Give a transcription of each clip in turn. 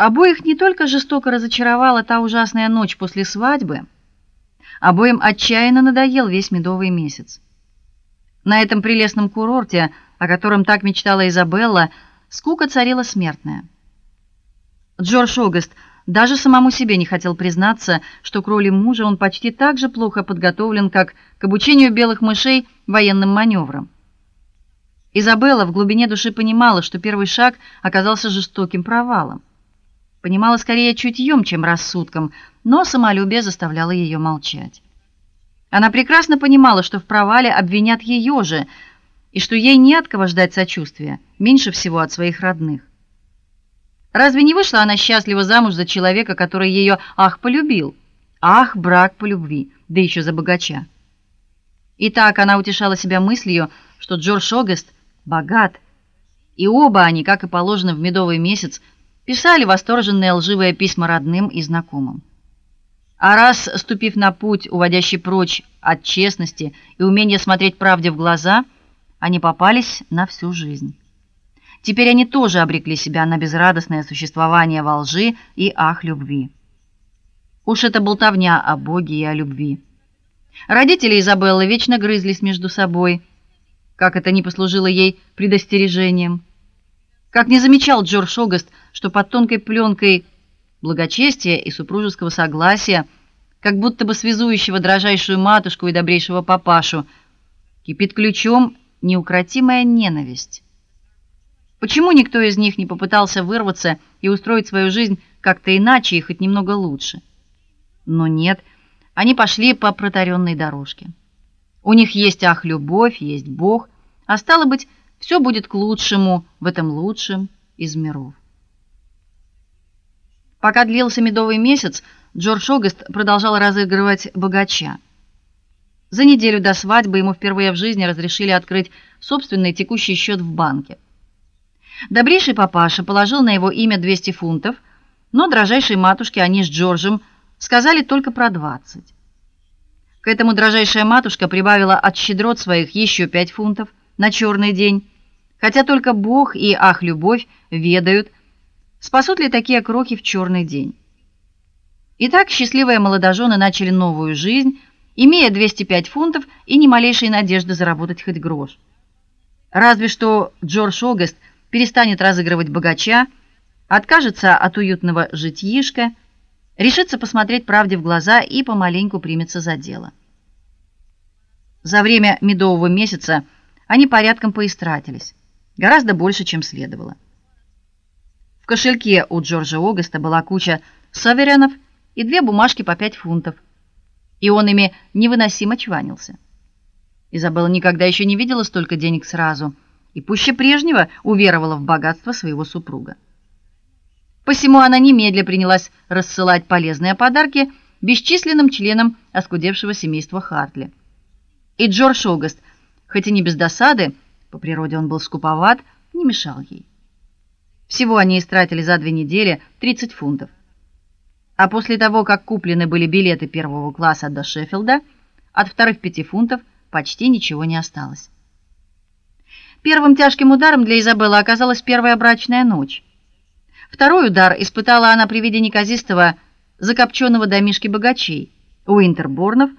Обоих не только жестоко разочаровала та ужасная ночь после свадьбы, обоим отчаянно надоел весь медовый месяц. На этом прелестном курорте, о котором так мечтала Изабелла, скука царила смертная. Джордж Огест даже самому себе не хотел признаться, что к роли мужа он почти так же плохо подготовлен, как к обучению белых мышей военным маневрам. Изабелла в глубине души понимала, что первый шаг оказался жестоким провалом. Понимала скорее чутьем, чем рассудком, но самолюбие заставляло ее молчать. Она прекрасно понимала, что в провале обвинят ее же, и что ей не от кого ждать сочувствия, меньше всего от своих родных. Разве не вышла она счастливо замуж за человека, который ее ах полюбил? Ах, брак по любви, да еще за богача. И так она утешала себя мыслью, что Джордж Огест богат, и оба они, как и положено в медовый месяц, писали восторженные лживые письма родным и знакомым. А раз, ступив на путь, уводящий прочь от честности и умения смотреть правде в глаза, они попались на всю жизнь. Теперь они тоже обрекли себя на безрадостное существование во лжи и ах любви. Уж это болтовня о Боге и о любви. Родители Изабеллы вечно грызлись между собой, как это не послужило ей предостережением. Как не замечал Джордж Огест, что под тонкой пленкой благочестия и супружеского согласия, как будто бы связующего дрожайшую матушку и добрейшего папашу, кипит ключом неукротимая ненависть. Почему никто из них не попытался вырваться и устроить свою жизнь как-то иначе и хоть немного лучше? Но нет, они пошли по протаренной дорожке. У них есть ах любовь, есть Бог, а стало быть, все будет к лучшему в этом лучшем из миров. Пока длился медовый месяц, Джордж Огест продолжал разыгрывать богача. За неделю до свадьбы ему впервые в жизни разрешили открыть собственный текущий счет в банке. Добрейший папаша положил на его имя 200 фунтов, но дрожайшей матушке они с Джорджем сказали только про 20. К этому дрожайшая матушка прибавила от щедрот своих еще 5 фунтов на черный день, хотя только Бог и ах любовь ведают, Спасут ли такие крохи в черный день? Итак, счастливые молодожены начали новую жизнь, имея 205 фунтов и ни малейшей надежды заработать хоть грош. Разве что Джордж Огест перестанет разыгрывать богача, откажется от уютного житьишка, решится посмотреть правде в глаза и помаленьку примется за дело. За время медового месяца они порядком поистратились, гораздо больше, чем следовало кошельке у Джорджа Огеста была куча саверенов и две бумажки по пять фунтов. И он ими невыносимо чванился. Изабелла никогда еще не видела столько денег сразу и пуще прежнего уверовала в богатство своего супруга. Посему она немедля принялась рассылать полезные подарки бесчисленным членам оскудевшего семейства Хартли. И Джордж Огест, хоть и не без досады, по природе он был скуповат, не мешал ей. Всего они истратили за две недели 30 фунтов. А после того, как куплены были билеты первого класса до Шеффилда, от вторых пяти фунтов почти ничего не осталось. Первым тяжким ударом для Изабеллы оказалась первая брачная ночь. Второй удар испытала она при виде неказистого закопченного домишки богачей, Уинтерборнов.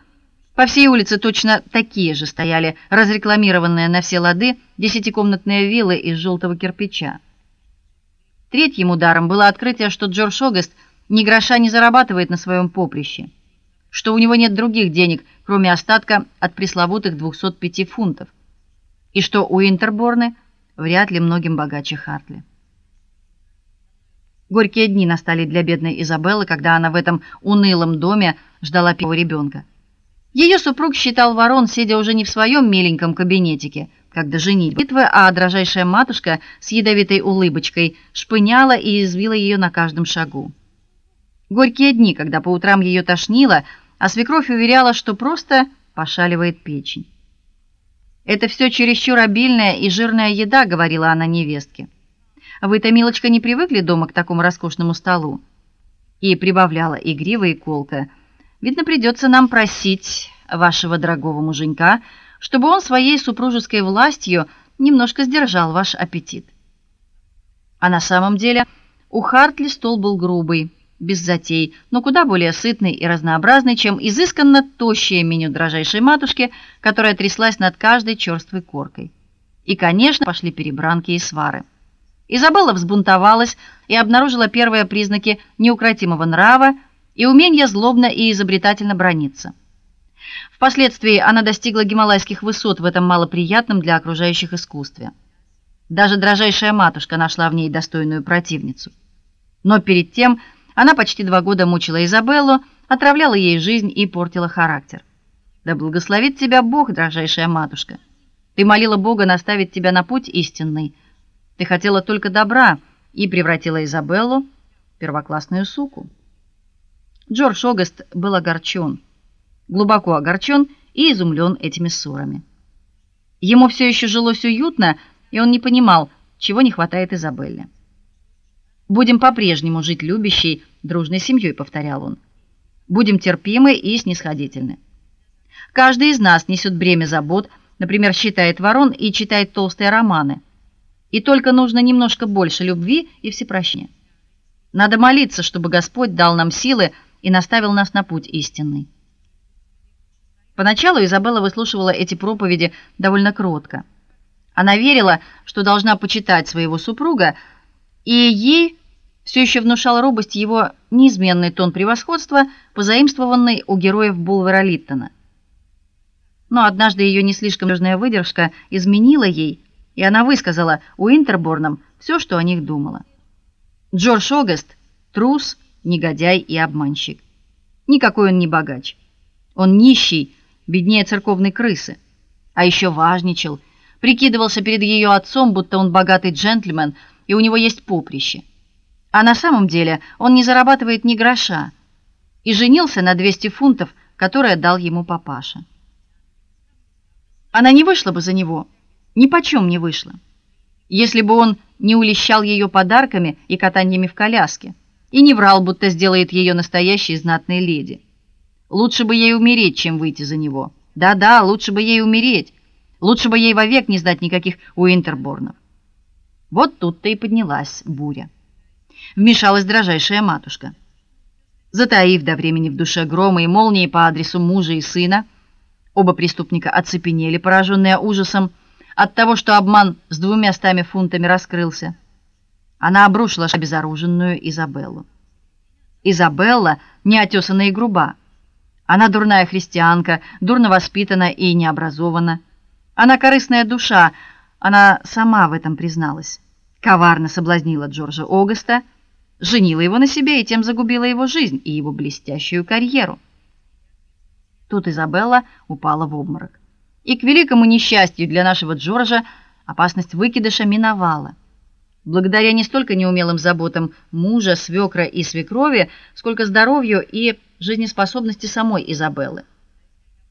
По всей улице точно такие же стояли разрекламированные на все лады десятикомнатные виллы из желтого кирпича. Третьим ударом было открытие, что Джордж Огест ни гроша не зарабатывает на своем поприще, что у него нет других денег, кроме остатка от пресловутых 205 фунтов, и что у Интерборны вряд ли многим богаче Хартли. Горькие дни настали для бедной Изабеллы, когда она в этом унылом доме ждала первого ребенка. Ее супруг считал ворон, сидя уже не в своем миленьком кабинетике, до женитьбы, а дрожайшая матушка с ядовитой улыбочкой шпыняла и извила ее на каждом шагу. Горькие дни, когда по утрам ее тошнило, а свекровь уверяла, что просто пошаливает печень. Это все чересчур обильная и жирная еда, говорила она невестке. Вы-то, милочка, не привыкли дома к такому роскошному столу. И прибавляла игриво и колко: "Видно, придется нам просить вашего дорогого муженька чтобы он своей супружеской властью немножко сдержал ваш аппетит. А на самом деле У Хартли стол был грубый, без затей, но куда более сытный и разнообразный, чем изысканно тощее меню дрожайшей матушки, которая тряслась над каждой черствой коркой. И, конечно, пошли перебранки и свары. Изабелла взбунтовалась и обнаружила первые признаки неукротимого нрава и умения злобно и изобретательно браниться. Впоследствии она достигла гималайских высот в этом малоприятном для окружающих искусстве. Даже дрожайшая матушка нашла в ней достойную противницу. Но перед тем она почти два года мучила Изабеллу, отравляла ей жизнь и портила характер. Да благословит тебя Бог, дрожайшая матушка. Ты молила Бога наставить тебя на путь истинный. Ты хотела только добра и превратила Изабеллу в первоклассную суку. Джордж Огаст был огорчен, глубоко огорчен и изумлен этими ссорами. Ему все еще жилось уютно, и он не понимал, чего не хватает Изабелле. Будем по-прежнему жить любящей, дружной семьей, повторял он. Будем терпимы и снисходительны. Каждый из нас несет бремя забот, например, считает ворон и читает толстые романы. И только нужно немножко больше любви и всепрощения. Надо молиться, чтобы Господь дал нам силы и наставил нас на путь истинный. Поначалу Изабелла выслушивала эти проповеди довольно кротко. Она верила, что должна почитать своего супруга, и ей все еще внушал робость его неизменный тон превосходства, позаимствованный у героев Булвера Литтона. Но однажды ее не слишком нежная выдержка изменила ей, и она высказала у Интерборном все, что о них думала. Джордж Огаст трус, негодяй и обманщик. Никакой он не богач. Он нищий, беднее церковной крысы. А еще важничал, прикидывался перед ее отцом, будто он богатый джентльмен, и у него есть поприще. А на самом деле он не зарабатывает ни гроша и женился на 200 фунтов, которые дал ему папаша. Она не вышла бы за него, ни почем не вышла, если бы он не улещал ее подарками и катаниями в коляске и не врал, будто сделает ее настоящей знатной леди. Лучше бы ей умереть, чем выйти за него. Да-да, лучше бы ей умереть. Лучше бы ей вовек не сдать никаких Уинтерборнов. Вот тут-то и поднялась буря вмешалась дрожайшая матушка. Затаив до времени в душе громы и молнии по адресу мужа и сына, оба преступника оцепенели, пораженные ужасом от того, что обман с двумя стами фунтами раскрылся. Она обрушила обезоруженную Изабеллу. Изабелла неотесанная и груба. Она дурная христианка, дурно воспитана и необразована. Она корыстная душа, она сама в этом призналась коварно соблазнила Джорджа Огаста, женила его на себе и тем загубила его жизнь и его блестящую карьеру. Тут Изабелла упала в обморок. И к великому несчастью для нашего Джорджа опасность выкидыша миновала. Благодаря не столько неумелым заботам мужа, свекра и свекрови, сколько здоровью и жизнеспособности самой Изабеллы.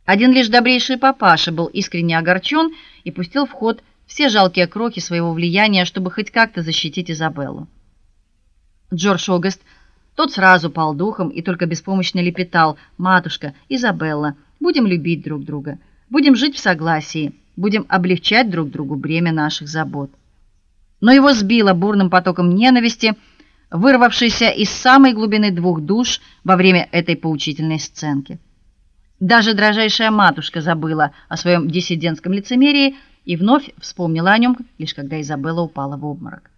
Один лишь добрейший папаша был искренне огорчен и пустил в ход все жалкие кроки своего влияния, чтобы хоть как-то защитить Изабеллу. Джордж Огаст тот сразу пал духом и только беспомощно лепетал: "Матушка, Изабелла, будем любить друг друга, будем жить в согласии, будем облегчать друг другу бремя наших забот". Но его сбило бурным потоком ненависти, вырвавшейся из самой глубины двух душ во время этой поучительной сценки. Даже дрожайшая матушка забыла о своем диссидентском лицемерии и вновь вспомнила о нем, лишь когда Изабелла упала в обморок.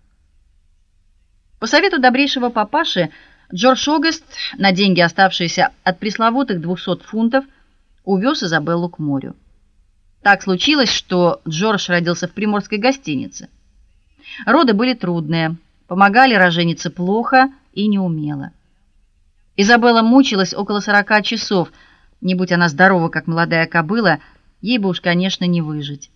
По совету добрейшего папаши Джордж Огаст на деньги, оставшиеся от пресловутых 200 фунтов, увез Изабеллу к морю. Так случилось, что Джордж родился в приморской гостинице. Роды были трудные, помогали роженице плохо и неумело. Изабелла мучилась около 40 часов. Не будь она здорова, как молодая кобыла, ей бы уж, конечно, не выжить.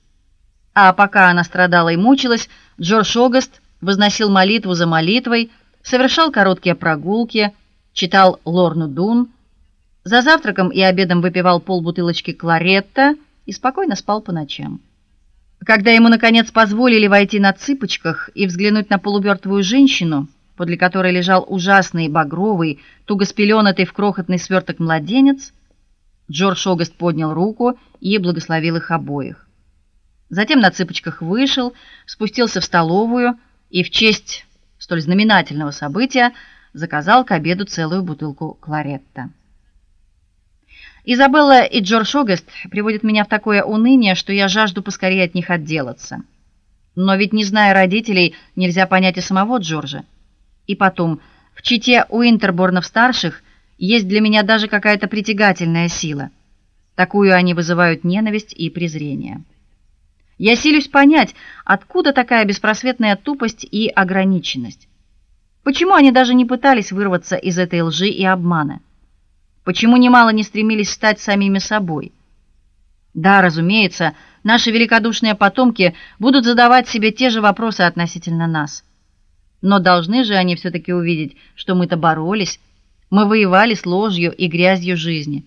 А пока она страдала и мучилась, Джордж Огаст возносил молитву за молитвой, совершал короткие прогулки, читал Лорну Дун, за завтраком и обедом выпивал полбутылочки кларетта и спокойно спал по ночам. Когда ему наконец позволили войти на цыпочках и взглянуть на полумертвую женщину, подле которой лежал ужасный багровый, туго спеленатый в крохотный сверток младенец, Джордж Огаст поднял руку и благословил их обоих. Затем на цыпочках вышел, спустился в столовую и в честь столь знаменательного события, заказал к обеду целую бутылку кларетта. Изабелла и Джордж Огест приводят меня в такое уныние, что я жажду поскорее от них отделаться. Но ведь не зная родителей, нельзя понять и самого Джорджа. И потом, в чите Уинтерборнов-старших есть для меня даже какая-то притягательная сила. Такую они вызывают ненависть и презрение. Я силюсь понять, откуда такая беспросветная тупость и ограниченность. Почему они даже не пытались вырваться из этой лжи и обмана? Почему немало не стремились стать самими собой? Да, разумеется, наши великодушные потомки будут задавать себе те же вопросы относительно нас. Но должны же они все таки увидеть, что мы-то боролись, мы воевали с ложью и грязью жизни,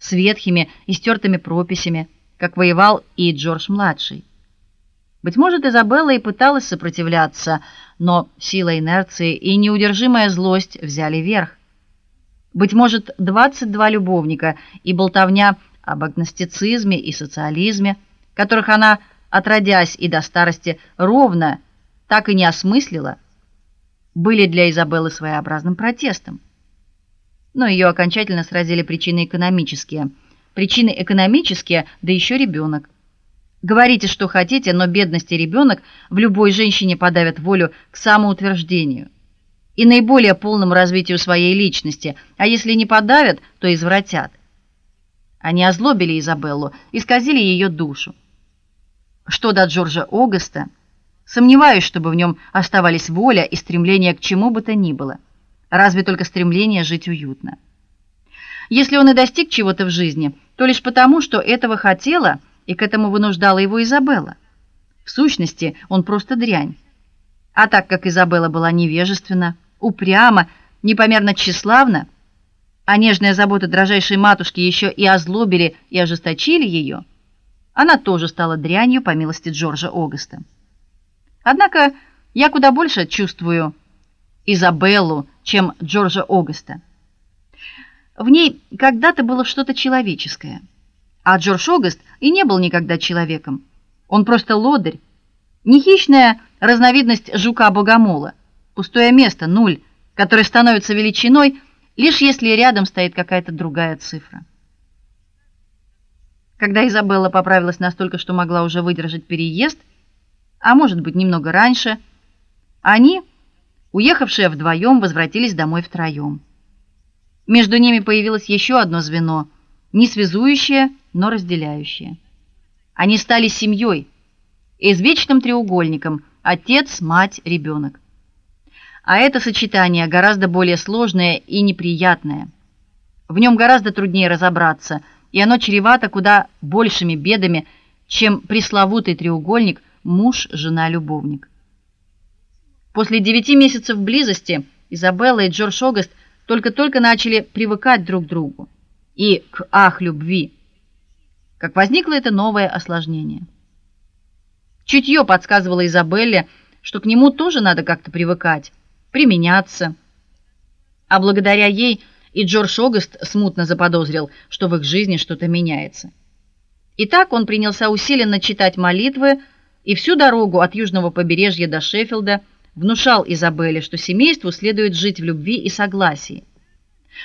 с ветхими и стертыми прописями, как воевал и Джордж младший. Быть может, Изабелла и пыталась сопротивляться, но сила инерции и неудержимая злость взяли верх. Быть может, 22 любовника и болтовня об агностицизме и социализме, которых она отродясь и до старости ровно так и не осмыслила, были для Изабеллы своеобразным протестом но ее окончательно сразили причины экономические. Причины экономические, да еще ребенок. Говорите, что хотите, но бедность и ребенок в любой женщине подавят волю к самоутверждению и наиболее полному развитию своей личности, а если не подавят, то извратят. Они озлобили Изабеллу, исказили ее душу. Что до Джорджа Огоста, сомневаюсь, чтобы в нем оставались воля и стремление к чему бы то ни было разве только стремление жить уютно. Если он и достиг чего-то в жизни, то лишь потому, что этого хотела и к этому вынуждала его Изабелла. В сущности, он просто дрянь. А так как Изабелла была невежественна, упряма, непомерно тщеславна, а нежная забота дрожайшей матушки еще и озлобили и ожесточили ее, она тоже стала дрянью по милости Джорджа Огоста. Однако я куда больше чувствую Изабеллу, чем Джорджа Огоста. В ней когда-то было что-то человеческое. А Джордж Огост и не был никогда человеком. Он просто лодырь, не хищная разновидность жука-богомола, пустое место, нуль, который становится величиной лишь если рядом стоит какая-то другая цифра. Когда Изабелла поправилась настолько, что могла уже выдержать переезд, а может быть, немного раньше, они Уехавшие вдвоем возвратились домой втроем. Между ними появилось еще одно звено, не связующее, но разделяющее. Они стали семьей, извечным треугольником: отец, мать, ребенок. А это сочетание гораздо более сложное и неприятное. В нем гораздо труднее разобраться, и оно чревато куда большими бедами, чем пресловутый треугольник муж, жена, любовник. После девяти месяцев близости Изабелла и Джордж Огост только-только начали привыкать друг к другу и к ах любви. Как возникло это новое осложнение. Чутье подсказывало Изабелле, что к нему тоже надо как-то привыкать, применяться. А благодаря ей и Джордж Огост смутно заподозрил, что в их жизни что-то меняется. И так он принялся усиленно читать молитвы, и всю дорогу от южного побережья до Шеффилда внушал Изабелле, что семейству следует жить в любви и согласии,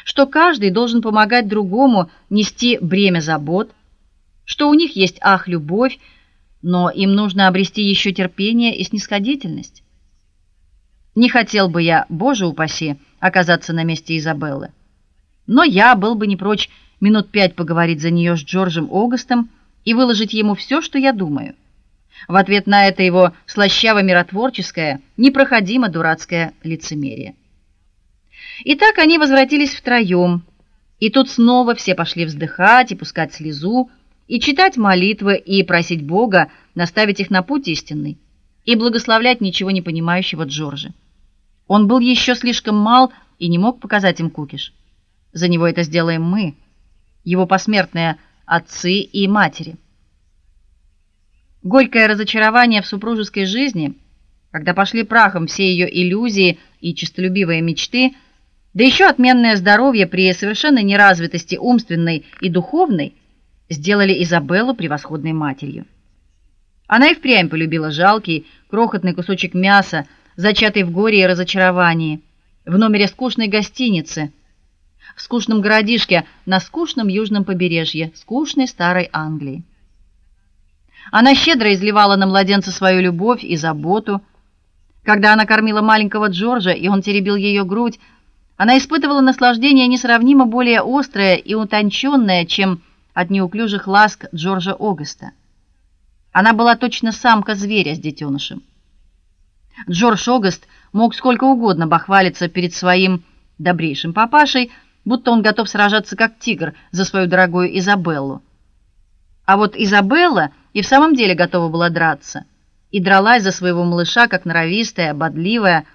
что каждый должен помогать другому нести бремя забот, что у них есть ах любовь, но им нужно обрести еще терпение и снисходительность. Не хотел бы я, Боже упаси, оказаться на месте Изабеллы. Но я был бы не прочь минут пять поговорить за нее с Джорджем Огастом и выложить ему все, что я думаю. В ответ на это его слащаво-миротворческое, непроходимо дурацкое лицемерие. Итак, они возвратились втроем, и тут снова все пошли вздыхать и пускать слезу, и читать молитвы и просить Бога наставить их на путь истинный и благословлять ничего не понимающего Джорджа. Он был еще слишком мал и не мог показать им кукиш. За него это сделаем мы, его посмертные отцы и матери. Горькое разочарование в супружеской жизни, когда пошли прахом все ее иллюзии и честолюбивые мечты, да еще отменное здоровье при совершенной неразвитости умственной и духовной, сделали Изабеллу превосходной матерью. Она и впрямь полюбила жалкий, крохотный кусочек мяса зачатый в горе и разочаровании, в номере скучной гостиницы, в скучном городишке на скучном южном побережье скучной старой Англии. Она щедро изливала на младенца свою любовь и заботу. Когда она кормила маленького Джорджа, и он теребил ее грудь, она испытывала наслаждение несравнимо более острое и утонченное, чем от неуклюжих ласк Джорджа Огуста. Она была точно самка зверя с детенышем. Джордж Огуст мог сколько угодно бахвалиться перед своим добрейшим папашей, будто он готов сражаться как тигр за свою дорогую Изабеллу. А вот Изабелла и в самом деле готова была драться, и дралась за своего малыша как норовистая, бодливая,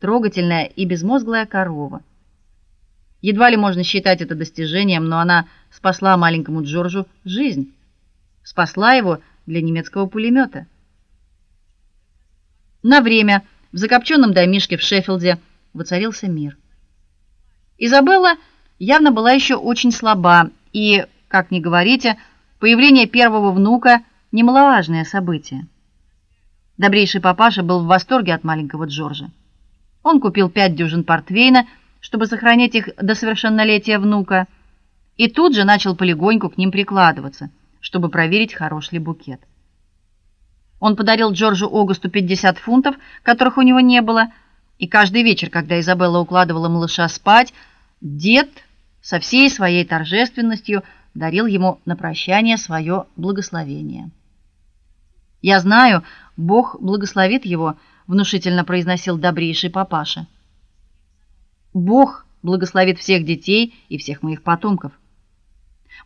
трогательная и безмозглая корова. Едва ли можно считать это достижением, но она спасла маленькому Джорджу жизнь. Спасла его для немецкого пулемета. На время в закопченном домишке в Шеффилде воцарился мир. Изабелла явно была еще очень слаба, и, как ни говорите, появление первого внука немаловажное событие. Добрейший папаша был в восторге от маленького Джорджа. Он купил пять дюжин портвейна, чтобы сохранить их до совершеннолетия внука, и тут же начал полегоньку к ним прикладываться, чтобы проверить, хорош ли букет. Он подарил Джорджу Огусту 50 фунтов, которых у него не было, и каждый вечер, когда Изабелла укладывала малыша спать, дед со всей своей торжественностью дарил ему на прощание свое благословение. Я знаю, Бог благословит его, внушительно произносил добрейший папаша. Бог благословит всех детей и всех моих потомков.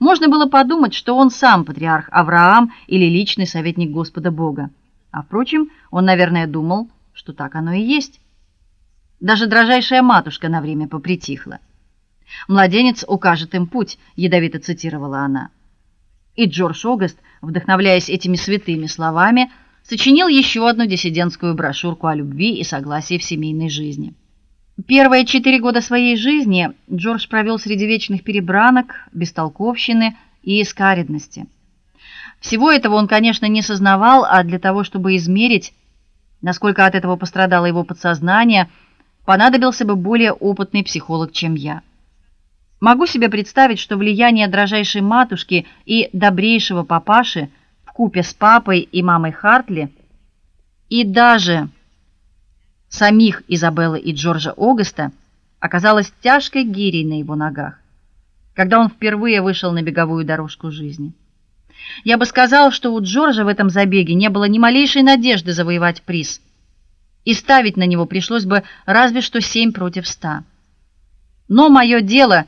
Можно было подумать, что он сам патриарх Авраам или личный советник Господа Бога. А впрочем, он, наверное, думал, что так оно и есть. Даже дрожайшая матушка на время попритихла. Младенец укажет им путь, ядовито цитировала она. И Джордж Огуст, вдохновляясь этими святыми словами, сочинил еще одну диссидентскую брошюрку о любви и согласии в семейной жизни. Первые четыре года своей жизни Джордж провел среди вечных перебранок, бестолковщины и скаредности. Всего этого он, конечно, не сознавал, а для того, чтобы измерить, насколько от этого пострадало его подсознание, понадобился бы более опытный психолог, чем я. Могу себе представить, что влияние дрожайшей матушки и добрейшего папаши в купе с папой и мамой Хартли и даже самих Изабеллы и Джорджа Огуста оказалось тяжкой гирей на его ногах, когда он впервые вышел на беговую дорожку жизни. Я бы сказал, что у Джорджа в этом забеге не было ни малейшей надежды завоевать приз. И ставить на него пришлось бы разве что семь против ста. Но мое дело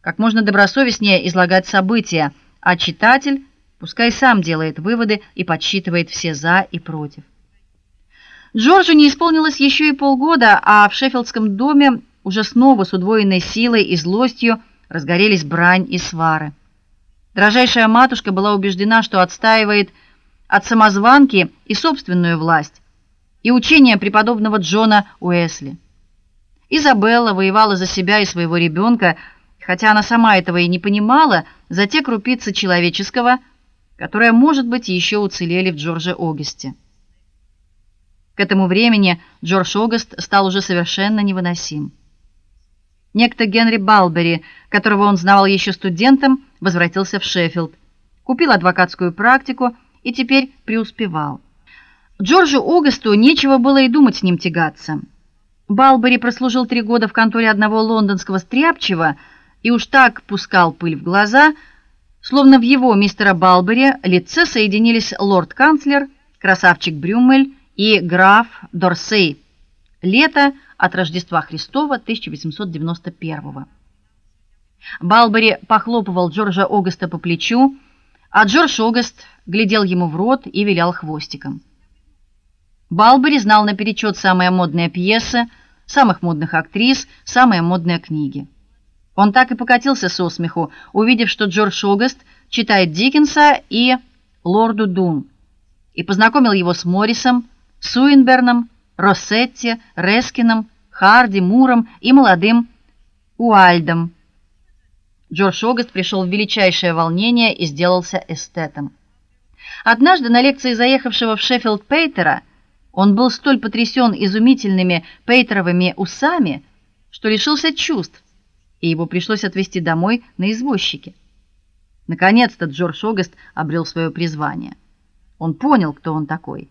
как можно добросовестнее излагать события, а читатель пускай сам делает выводы и подсчитывает все за и против. Джорджу не исполнилось еще и полгода, а в Шеффилдском доме уже снова с удвоенной силой и злостью разгорелись брань и свары. Дрожайшая матушка была убеждена, что отстаивает от самозванки и собственную власть, и учение преподобного Джона Уэсли. Изабелла воевала за себя и своего ребенка, хотя она сама этого и не понимала, за те крупицы человеческого, которые, может быть, еще уцелели в Джордже Огасте. К этому времени Джордж Огуст стал уже совершенно невыносим. Некто Генри Балбери, которого он знал еще студентом, возвратился в Шеффилд, купил адвокатскую практику и теперь преуспевал. Джорджу Огусту нечего было и думать с ним тягаться. Балбери прослужил три года в конторе одного лондонского стряпчего и уж так пускал пыль в глаза, словно в его мистера Балбери лице соединились лорд-канцлер, красавчик Брюмель и граф Дорсей. Лето от Рождества Христова 1891. Балбери похлопывал Джорджа Огуста по плечу, а Джордж Огуст глядел ему в рот и вилял хвостиком. Балбери знал наперечет самые модные пьесы, самых модных актрис, самые модные книги. Он так и покатился со смеху, увидев, что Джордж Огуст читает Диккенса и Лорду Дун, и познакомил его с Моррисом, Суинберном, Россетти, Рескином, Харди, Муром и молодым Уальдом. Джордж Огуст пришел в величайшее волнение и сделался эстетом. Однажды на лекции заехавшего в Шеффилд Пейтера Он был столь потрясен изумительными пейтеровыми усами, что лишился чувств, и его пришлось отвезти домой на извозчике. Наконец-то Джордж Огаст обрел свое призвание. Он понял, кто он такой.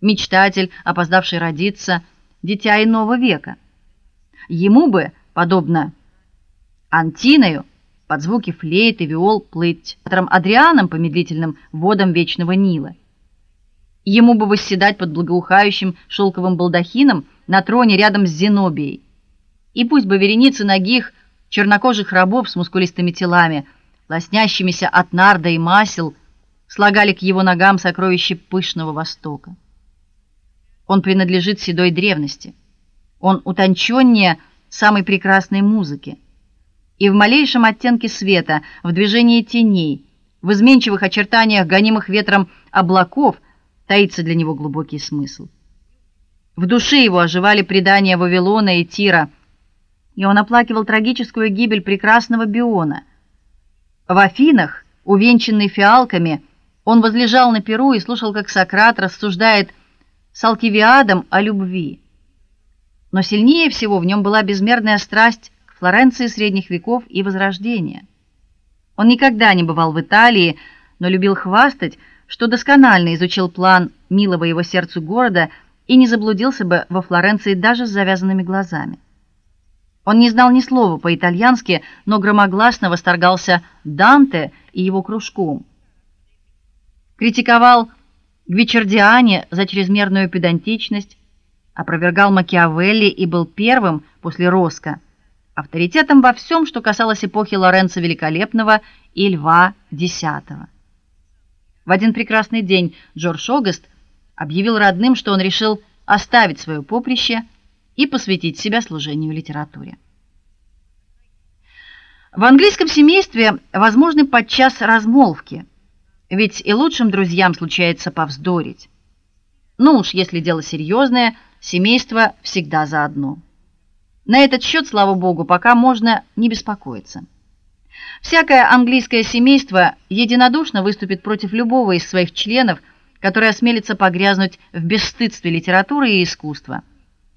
Мечтатель, опоздавший родиться, дитя иного века. Ему бы, подобно Антиною, под звуки флейт и виол плыть ветром Адрианом по медлительным водам вечного Нила. Ему бы восседать под благоухающим шелковым балдахином на троне рядом с Зенобией. И пусть бы вереницы нагих чернокожих рабов с мускулистыми телами, лоснящимися от нарда и масел, слагали к его ногам сокровища пышного востока. Он принадлежит седой древности. Он утонченнее самой прекрасной музыки и в малейшем оттенке света, в движении теней, в изменчивых очертаниях гонимых ветром облаков таится для него глубокий смысл. В душе его оживали предания Вавилона и Тира, и он оплакивал трагическую гибель прекрасного Биона. В Афинах, увенчанный фиалками, он возлежал на перу и слушал, как Сократ рассуждает с Алкивиадом о любви. Но сильнее всего в нем была безмерная страсть Флоренции средних веков и Возрождения. Он никогда не бывал в Италии, но любил хвастать, что досконально изучил план милого его сердцу города и не заблудился бы во Флоренции даже с завязанными глазами. Он не знал ни слова по-итальянски, но громогласно восторгался Данте и его кружком. Критиковал Гвичардиани за чрезмерную педантичность, опровергал Макиавелли и был первым после Роско авторитетом во всем, что касалось эпохи Лоренцо Великолепного и Льва X. В один прекрасный день Джордж Огаст объявил родным, что он решил оставить свое поприще и посвятить себя служению литературе. В английском семействе возможны подчас размолвки, ведь и лучшим друзьям случается повздорить. Ну уж, если дело серьезное, семейство всегда заодно. На этот счет, слава богу, пока можно не беспокоиться. Всякое английское семейство единодушно выступит против любого из своих членов, который осмелится погрязнуть в бесстыдстве литературы и искусства,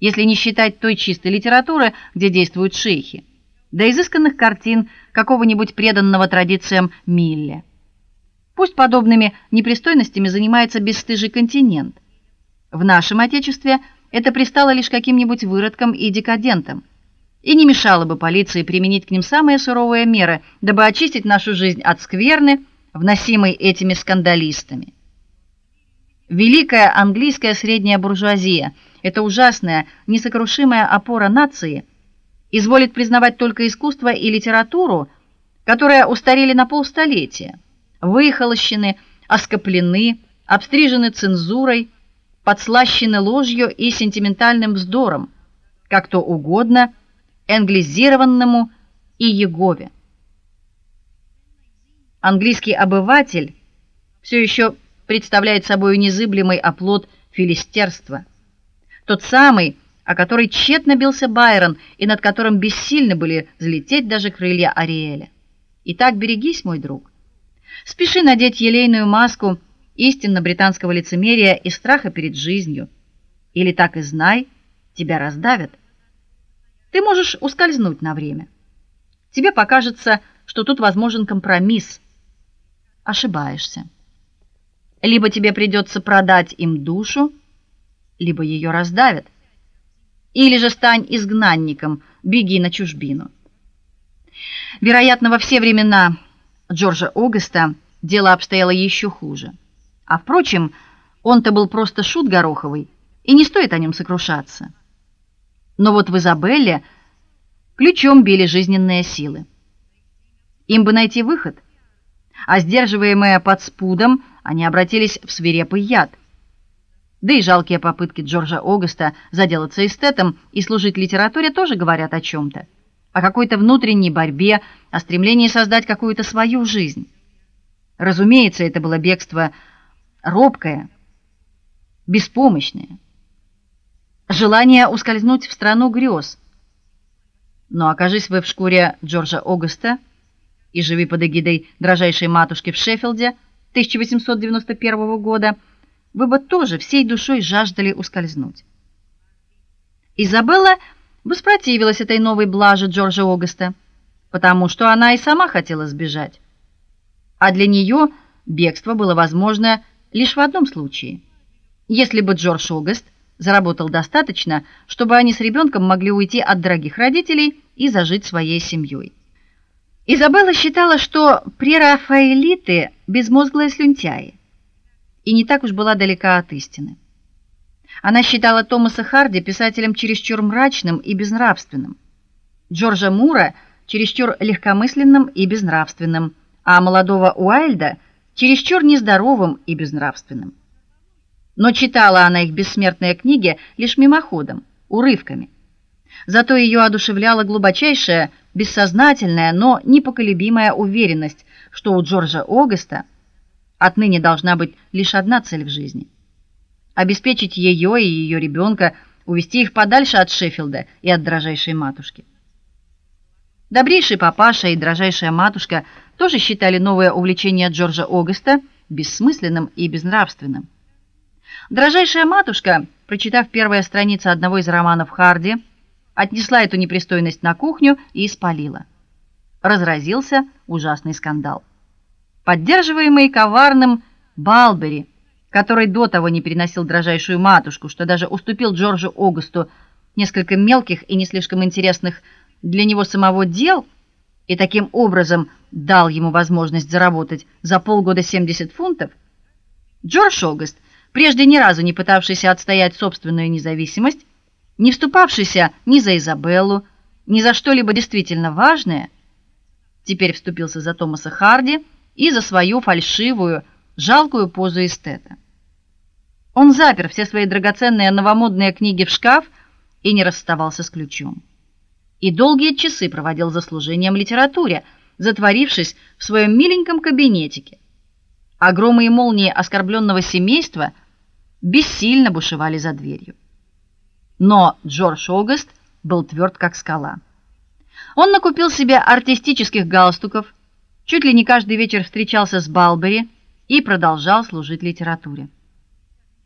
если не считать той чистой литературы, где действуют шейхи, до изысканных картин какого-нибудь преданного традициям Милле. Пусть подобными непристойностями занимается бесстыжий континент. В нашем отечестве – это пристало лишь каким-нибудь выродкам и декадентам. И не мешало бы полиции применить к ним самые суровые меры, дабы очистить нашу жизнь от скверны, вносимой этими скандалистами. Великая английская средняя буржуазия, эта ужасная, несокрушимая опора нации, изволит признавать только искусство и литературу, которые устарели на полстолетия, выхолощены, оскоплены, обстрижены цензурой, подслащены ложью и сентиментальным вздором, как то угодно англизированному и Егове. Английский обыватель все еще представляет собой незыблемый оплот филистерства. Тот самый, о который тщетно бился Байрон и над которым бессильны были взлететь даже крылья Ариэля. Итак, берегись, мой друг. Спеши надеть елейную маску истинно британского лицемерия и страха перед жизнью. Или так и знай, тебя раздавят. Ты можешь ускользнуть на время. Тебе покажется, что тут возможен компромисс. Ошибаешься. Либо тебе придется продать им душу, либо ее раздавят. Или же стань изгнанником, беги на чужбину. Вероятно, во все времена Джорджа Огеста дело обстояло еще хуже. А впрочем, он-то был просто шут гороховый, и не стоит о нем сокрушаться. Но вот в Изабелле ключом били жизненные силы. Им бы найти выход, а сдерживаемые под спудом, они обратились в свирепый яд. Да и жалкие попытки Джорджа Огуста заделаться эстетом и служить литературе тоже говорят о чем то о какой-то внутренней борьбе, о стремлении создать какую-то свою жизнь. Разумеется, это было бегство робкое, беспомощное. Желание ускользнуть в страну грез. Но окажись вы в шкуре Джорджа Огуста и живи под эгидой дрожайшей матушки в Шеффилде 1891 года, вы бы тоже всей душой жаждали ускользнуть. Изабелла воспротивилась этой новой блаже Джорджа Огуста, потому что она и сама хотела сбежать. А для нее бегство было возможно лишь в одном случае. Если бы Джордж Огуст заработал достаточно, чтобы они с ребенком могли уйти от дорогих родителей и зажить своей семьей. Изабелла считала, что прерафаэлиты безмозглые слюнтяи, и не так уж была далека от истины. Она считала Томаса Харди писателем чересчур мрачным и безнравственным, Джорджа Мура чересчур легкомысленным и безнравственным, а молодого Уайльда чересчур нездоровым и безнравственным. Но читала она их бессмертные книги лишь мимоходом, урывками. Зато ее одушевляла глубочайшая, бессознательная, но непоколебимая уверенность, что у Джорджа Огуста отныне должна быть лишь одна цель в жизни обеспечить ее и ее ребенка, увести их подальше от Шеффилда и от дрожайшей матушки. Добрейший папаша и дрожайшая матушка тоже считали новое увлечение Джорджа Огуста бессмысленным и безнравственным. Дрожайшая матушка, прочитав первые страницы одного из романов Харди, отнесла эту непристойность на кухню и испалила. Разразился ужасный скандал. Поддерживаемый коварным Балбери который до того не переносил дрожайшую матушку, что даже уступил Джорджу Огусту несколько мелких и не слишком интересных для него самого дел, и таким образом дал ему возможность заработать за полгода 70 фунтов. Джордж Огуст, прежде ни разу не пытавшийся отстоять собственную независимость, не вступавшийся ни за Изабеллу, ни за что-либо действительно важное, теперь вступился за Томаса Харди и за свою фальшивую жалкую позу эстета. Он запер все свои драгоценные новомодные книги в шкаф и не расставался с ключом. И долгие часы проводил за служением литературе, затворившись в своем миленьком кабинетике. А и молнии оскорбленного семейства бессильно бушевали за дверью. Но Джордж Огуст был тверд как скала. Он накупил себе артистических галстуков, чуть ли не каждый вечер встречался с Балбери, и продолжал служить литературе.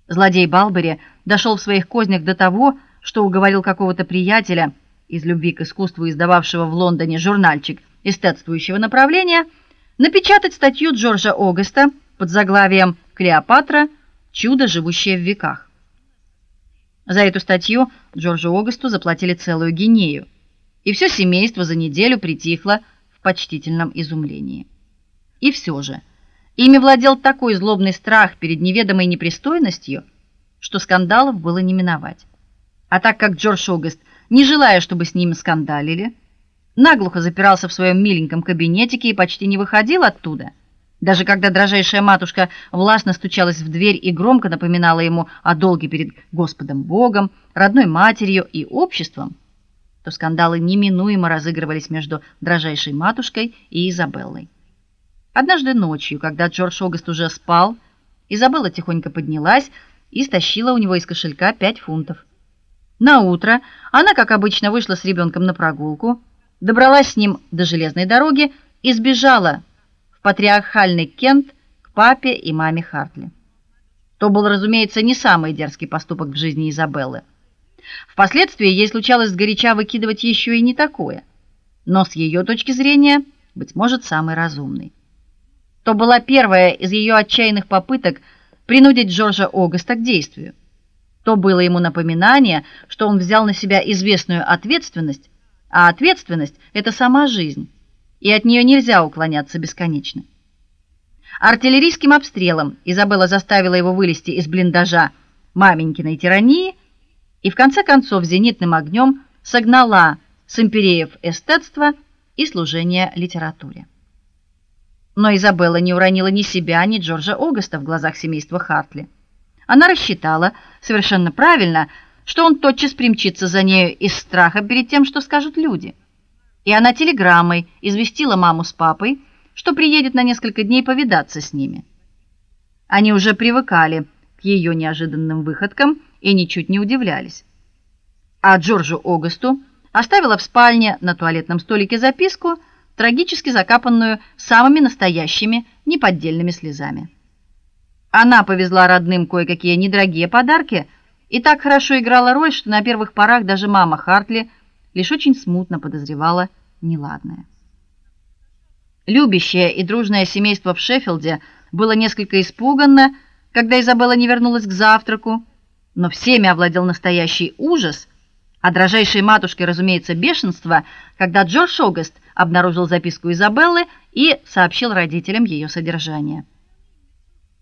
Злодей Балбери дошел в своих кознях до того, что уговорил какого-то приятеля из любви к искусству, издававшего в Лондоне журнальчик эстетствующего направления, напечатать статью Джорджа Огуста под заглавием Клеопатра чудо, живущее в веках. За эту статью Джорджу Огусту заплатили целую гинею, и все семейство за неделю притихло в почтительном изумлении. И все же Ими владел такой злобный страх перед неведомой непристойностью, что скандалов было не миновать. А так как Джордж Огуст, не желая, чтобы с ним скандалили, наглухо запирался в своем миленьком кабинетике и почти не выходил оттуда, даже когда дрожайшая матушка властно стучалась в дверь и громко напоминала ему о долге перед Господом Богом, родной матерью и обществом, то скандалы неминуемо разыгрывались между дрожайшей матушкой и Изабеллой. Однажды ночью, когда Джордж Огуст уже спал, Изабелла тихонько поднялась и стащила у него из кошелька пять фунтов. На утро она, как обычно, вышла с ребенком на прогулку, добралась с ним до железной дороги и сбежала в патриархальный Кент к папе и маме Хартли. То был, разумеется, не самый дерзкий поступок в жизни Изабеллы. Впоследствии ей случалось сгоряча выкидывать еще и не такое, но с ее точки зрения, быть может, самый разумный. То была первая из ее отчаянных попыток принудить Джорджа Огуста к действию. То было ему напоминание, что он взял на себя известную ответственность, а ответственность это сама жизнь, и от нее нельзя уклоняться бесконечно. Артиллерийским обстрелом Изабелла заставила его вылезти из блиндажа маменькиной тирании и в конце концов зенитным огнем согнала с империев эстетства и служения литературе. Но Изабелла не уронила ни себя, ни Джорджа Огуста в глазах семейства Хартли. Она рассчитала совершенно правильно, что он тотчас примчится за нею из страха перед тем, что скажут люди. И она телеграммой известила маму с папой, что приедет на несколько дней повидаться с ними. Они уже привыкали к ее неожиданным выходкам и ничуть не удивлялись. А Джорджу Огусту оставила в спальне на туалетном столике записку – трагически закапанную самыми настоящими неподдельными слезами. Она повезла родным кое-какие недорогие подарки и так хорошо играла роль, что на первых порах даже мама Хартли лишь очень смутно подозревала неладное. Любящее и дружное семейство в Шеффилде было несколько испуганно, когда Изабелла не вернулась к завтраку, но всеми овладел настоящий ужас, а дрожайшей матушкой, разумеется, бешенство, когда Джордж Огест обнаружил записку Изабеллы и сообщил родителям ее содержание.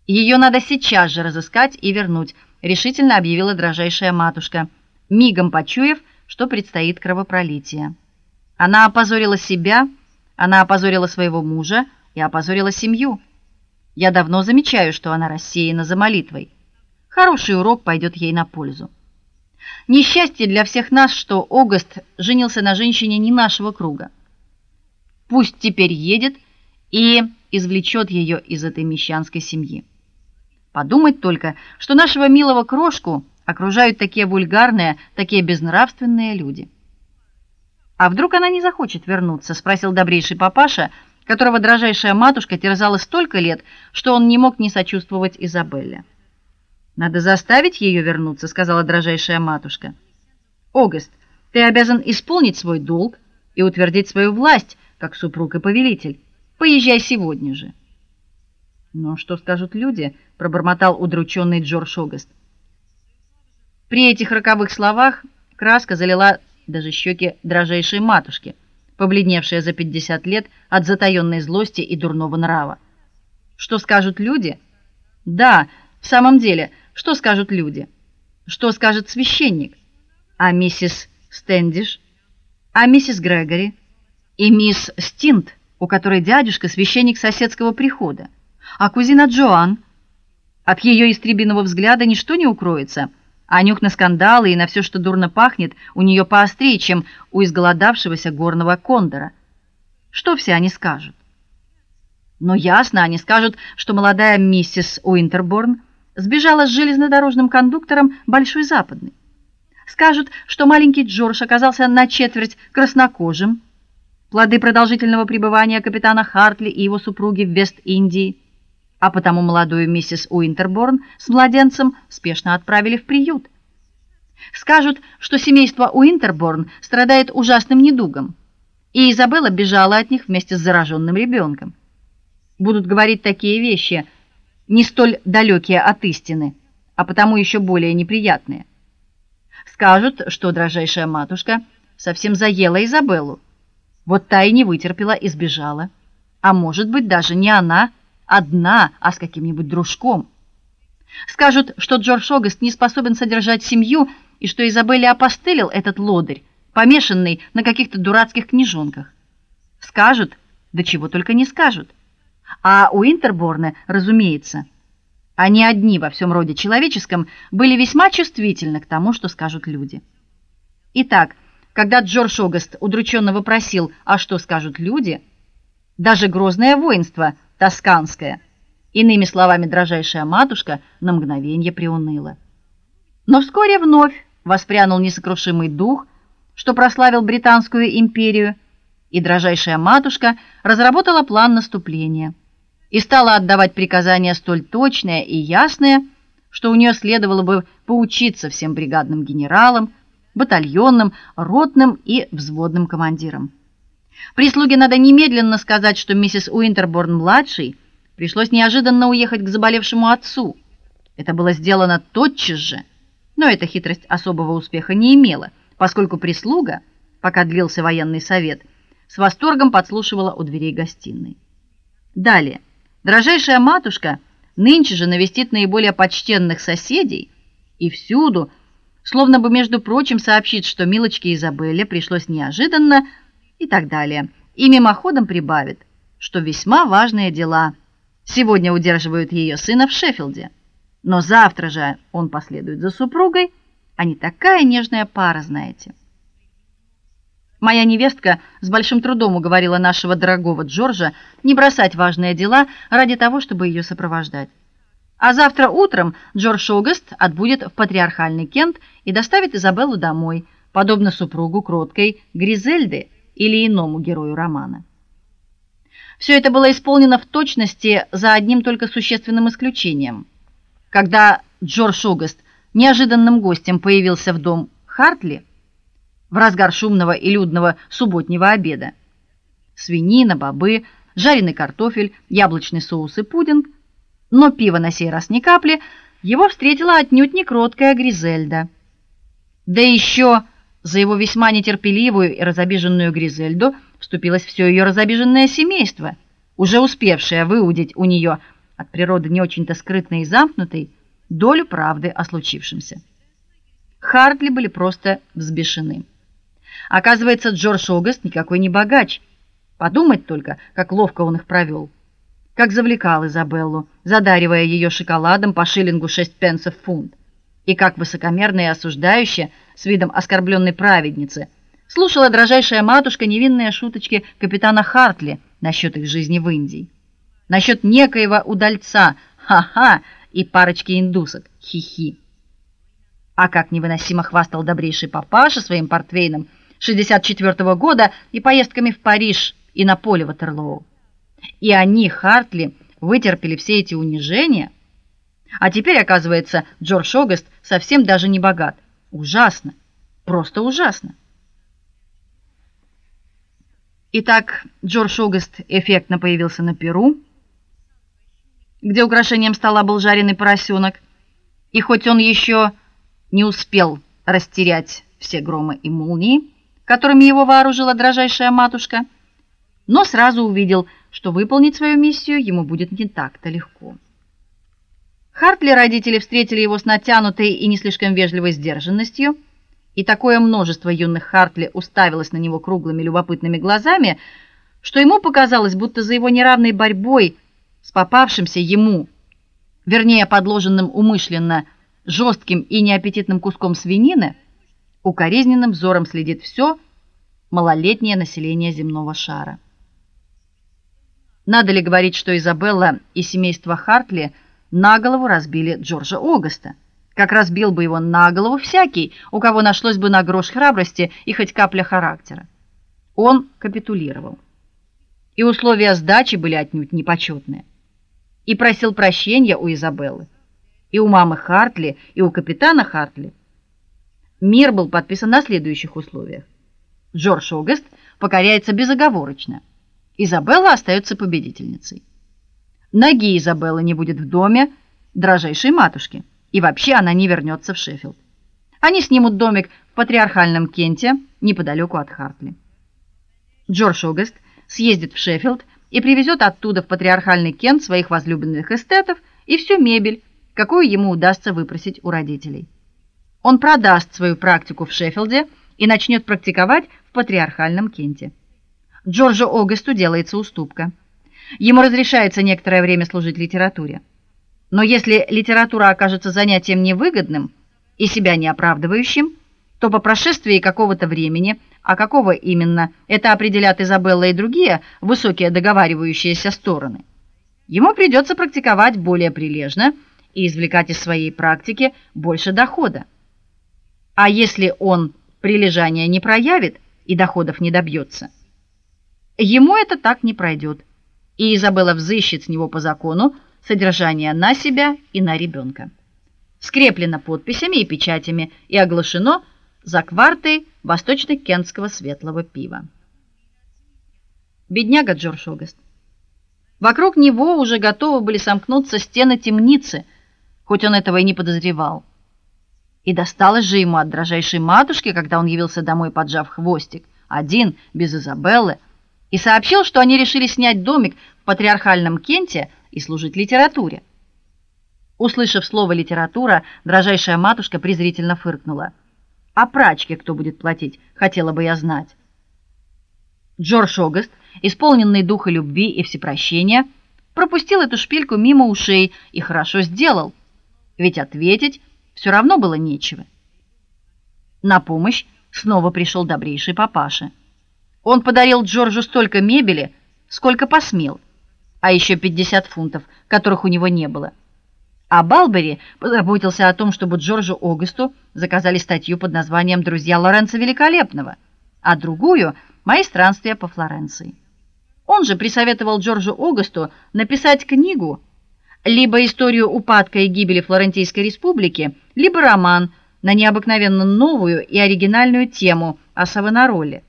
Ее надо сейчас же разыскать и вернуть, решительно объявила дрожайшая матушка, мигом почуяв, что предстоит кровопролитие. Она опозорила себя, она опозорила своего мужа и опозорила семью. Я давно замечаю, что она рассеяна за молитвой. Хороший урок пойдет ей на пользу. Несчастье для всех нас, что Огост женился на женщине не нашего круга. Пусть теперь едет и извлечет ее из этой мещанской семьи. Подумать только, что нашего милого крошку окружают такие вульгарные, такие безнравственные люди. А вдруг она не захочет вернуться, спросил добрейший папаша, которого дрожайшая матушка терзала столько лет, что он не мог не сочувствовать Изабелле. Надо заставить ее вернуться, сказала дрожайшая матушка. Огост, ты обязан исполнить свой долг и утвердить свою власть как супруг и повелитель. Поезжай сегодня же. Но что скажут люди? пробормотал удрученный Джордж Огост. При этих роковых словах краска залила даже щеки дрожайшей матушки, побледневшей за пятьдесят лет от затаённой злости и дурного нрава. Что скажут люди? Да, в самом деле, что скажут люди? Что скажет священник? А миссис Стендиш? А миссис Грегори? И мисс Стинт, у которой дядюшка священник соседского прихода? А кузина Джоан? От ее истребиного взгляда ничто не укроется, а нюх на скандалы и на все, что дурно пахнет, у нее поострее, чем у изголодавшегося горного кондора. Что все они скажут? Но ясно, они скажут, что молодая миссис Уинтерборн сбежала с железнодорожным кондуктором Большой Западной. Скажут, что маленький Джордж оказался на четверть краснокожим, плоды продолжительного пребывания капитана Хартли и его супруги в Вест-Индии, а потому молодую миссис Уинтерборн с младенцем спешно отправили в приют. Скажут, что семейство Уинтерборн страдает ужасным недугом, и Изабелла бежала от них вместе с зараженным ребенком. Будут говорить такие вещи – не столь далекие от истины, а потому еще более неприятные. Скажут, что дрожайшая матушка совсем заела Изабеллу. Вот та и не вытерпела и сбежала. А может быть, даже не она одна, а с каким-нибудь дружком. Скажут, что Джордж Огест не способен содержать семью и что Изабелле опостылил этот лодырь, помешанный на каких-то дурацких книжонках. Скажут, да чего только не скажут. А у Интерборна, разумеется, они одни во всем роде человеческом были весьма чувствительны к тому, что скажут люди. Итак, когда Джордж Огест удрученно вопросил: "А что скажут люди?", даже грозное воинство тосканское, иными словами, дрожайшая матушка на мгновение приуныла. Но вскоре вновь воспрянул несокрушимый дух, что прославил британскую империю, и дрожайшая матушка разработала план наступления и стала отдавать приказания столь точные и ясные, что у нее следовало бы поучиться всем бригадным генералам, батальонным, ротным и взводным командирам. Прислуге надо немедленно сказать, что миссис Уинтерборн младшей пришлось неожиданно уехать к заболевшему отцу. Это было сделано тотчас же, но эта хитрость особого успеха не имела, поскольку прислуга, пока длился военный совет, с восторгом подслушивала у дверей гостиной. Далее Дорожайшая матушка нынче же навестит наиболее почтенных соседей и всюду, словно бы между прочим, сообщит, что милочке Изабелле пришлось неожиданно и так далее. И мимоходом прибавит, что весьма важные дела сегодня удерживают ее сына в Шеффилде. Но завтра же он последует за супругой, они такая нежная пара, знаете. Моя невестка с большим трудом уговорила нашего дорогого Джорджа не бросать важные дела ради того, чтобы ее сопровождать. А завтра утром Джордж Огест отбудет в патриархальный Кент и доставит Изабеллу домой, подобно супругу кроткой Гризельды или иному герою романа. Все это было исполнено в точности за одним только существенным исключением. когда Джордж Огест неожиданным гостем появился в дом Хартли в разгар шумного и людного субботнего обеда. Свинина, бобы, жареный картофель, яблочный соус и пудинг, но пива на сей раз ни капли, его встретила отнюдь не кроткая Гризельда. Да еще за его весьма нетерпеливую и разобиженную Гризельду вступилось все ее разобиженное семейство, уже успевшее выудить у нее от природы не очень-то скрытной и замкнутой долю правды о случившемся. Хартли были просто взбешены. Оказывается, Джордж Огест никакой не богач. Подумать только, как ловко он их провел. Как завлекал Изабеллу, задаривая ее шоколадом по шиллингу шесть пенсов фунт. И как высокомерно и осуждающе, с видом оскорбленной праведницы, слушала дрожайшая матушка невинные шуточки капитана Хартли насчет их жизни в Индии насчет некоего удальца, ха-ха, и парочки индусок, хи-хи. А как невыносимо хвастал добрейший папаша своим портвейном 64-го года и поездками в Париж и на поле Ватерлоо. И они, Хартли, вытерпели все эти унижения. А теперь, оказывается, Джордж Огест совсем даже не богат. Ужасно. Просто ужасно. Итак, Джордж Огест эффектно появился на Перу где украшением стола был жареный поросенок, и хоть он еще не успел растерять все громы и молнии, которыми его вооружила дрожайшая матушка, но сразу увидел, что выполнить свою миссию ему будет не так-то легко. Хартли родители встретили его с натянутой и не слишком вежливой сдержанностью, и такое множество юных Хартли уставилось на него круглыми любопытными глазами, что ему показалось, будто за его неравной борьбой с попавшимся ему, вернее, подложенным умышленно жестким и неаппетитным куском свинины, укоризненным взором следит все малолетнее население земного шара. Надо ли говорить, что Изабелла и семейство Хартли на голову разбили Джорджа Огоста? Как разбил бы его на голову всякий, у кого нашлось бы на грош храбрости и хоть капля характера. Он капитулировал. И условия сдачи были отнюдь непочетные и просил прощения у Изабеллы, и у мамы Хартли, и у капитана Хартли. Мир был подписан на следующих условиях. Джордж Огест покоряется безоговорочно. Изабелла остается победительницей. Ноги Изабеллы не будет в доме дрожайшей матушки, и вообще она не вернется в Шеффилд. Они снимут домик в патриархальном Кенте, неподалеку от Хартли. Джордж Огест съездит в Шеффилд и привезет оттуда в патриархальный Кент своих возлюбленных эстетов и всю мебель, какую ему удастся выпросить у родителей. Он продаст свою практику в Шеффилде и начнет практиковать в патриархальном Кенте. Джорджу Огасту делается уступка. Ему разрешается некоторое время служить литературе. Но если литература окажется занятием невыгодным и себя не оправдывающим, то по прошествии какого-то времени а какого именно, это определят Изабелла и другие высокие договаривающиеся стороны. Ему придется практиковать более прилежно и извлекать из своей практики больше дохода. А если он прилежания не проявит и доходов не добьется, ему это так не пройдет, и Изабелла взыщет с него по закону содержание на себя и на ребенка. Скреплено подписями и печатями и оглашено за квартой восточно-кентского светлого пива. Бедняга Джордж Огест. Вокруг него уже готовы были сомкнуться стены темницы, хоть он этого и не подозревал. И досталось же ему от дрожайшей матушки, когда он явился домой, поджав хвостик, один, без Изабеллы, и сообщил, что они решили снять домик в патриархальном Кенте и служить литературе. Услышав слово литература, дрожайшая матушка презрительно фыркнула. А прачке кто будет платить, хотела бы я знать. Джордж Огест, исполненный духа любви и всепрощения, пропустил эту шпильку мимо ушей и хорошо сделал, ведь ответить все равно было нечего. На помощь снова пришел добрейший папаша. Он подарил Джорджу столько мебели, сколько посмел, а еще 50 фунтов, которых у него не было. А Балбери позаботился о том, чтобы Джорджу Огасту заказали статью под названием Друзья Лоренцо Великолепного, а другую Мои странствия по Флоренции. Он же присоветовал Джорджу Огасту написать книгу либо историю упадка и гибели Флорентийской республики, либо роман на необыкновенно новую и оригинальную тему о Савонароле.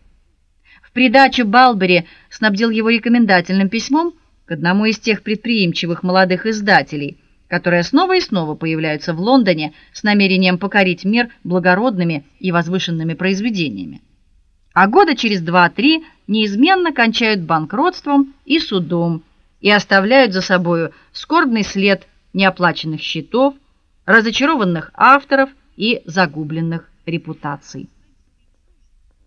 В придачу Балбери снабдил его рекомендательным письмом к одному из тех предприимчивых молодых издателей, которые снова и снова появляются в Лондоне с намерением покорить мир благородными и возвышенными произведениями. А года через два-три неизменно кончают банкротством и судом и оставляют за собою скорбный след неоплаченных счетов, разочарованных авторов и загубленных репутаций.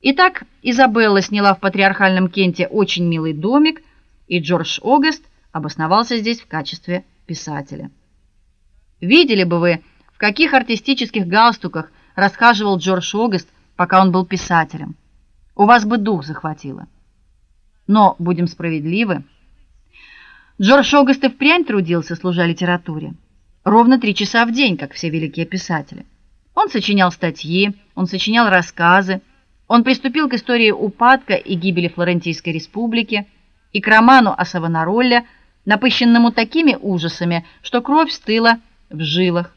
Итак, Изабелла сняла в патриархальном Кенте очень милый домик, и Джордж Огест обосновался здесь в качестве писателя. Видели бы вы, в каких артистических галстуках расхаживал Джордж Огест, пока он был писателем. У вас бы дух захватило. Но будем справедливы, Джордж Огест и впрямь трудился, служа литературе. Ровно три часа в день, как все великие писатели. Он сочинял статьи, он сочинял рассказы, он приступил к истории упадка и гибели Флорентийской республики и к роману о Савонароле, напыщенному такими ужасами, что кровь стыла в жилах.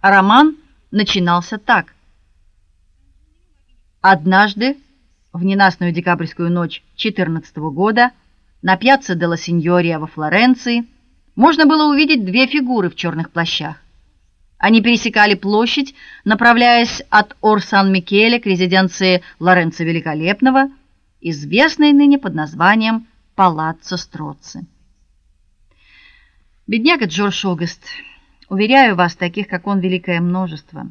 А роман начинался так: Однажды, в ненастную декабрьскую ночь 14 -го года, на пьяцца делла Синьория во Флоренции можно было увидеть две фигуры в черных плащах. Они пересекали площадь, направляясь от Ор-Сан-Микеле к резиденции Лоренцо Великолепного, известной ныне под названием Палаццо Строцци. Бедняга Джордж Огест, уверяю вас, таких как он великое множество.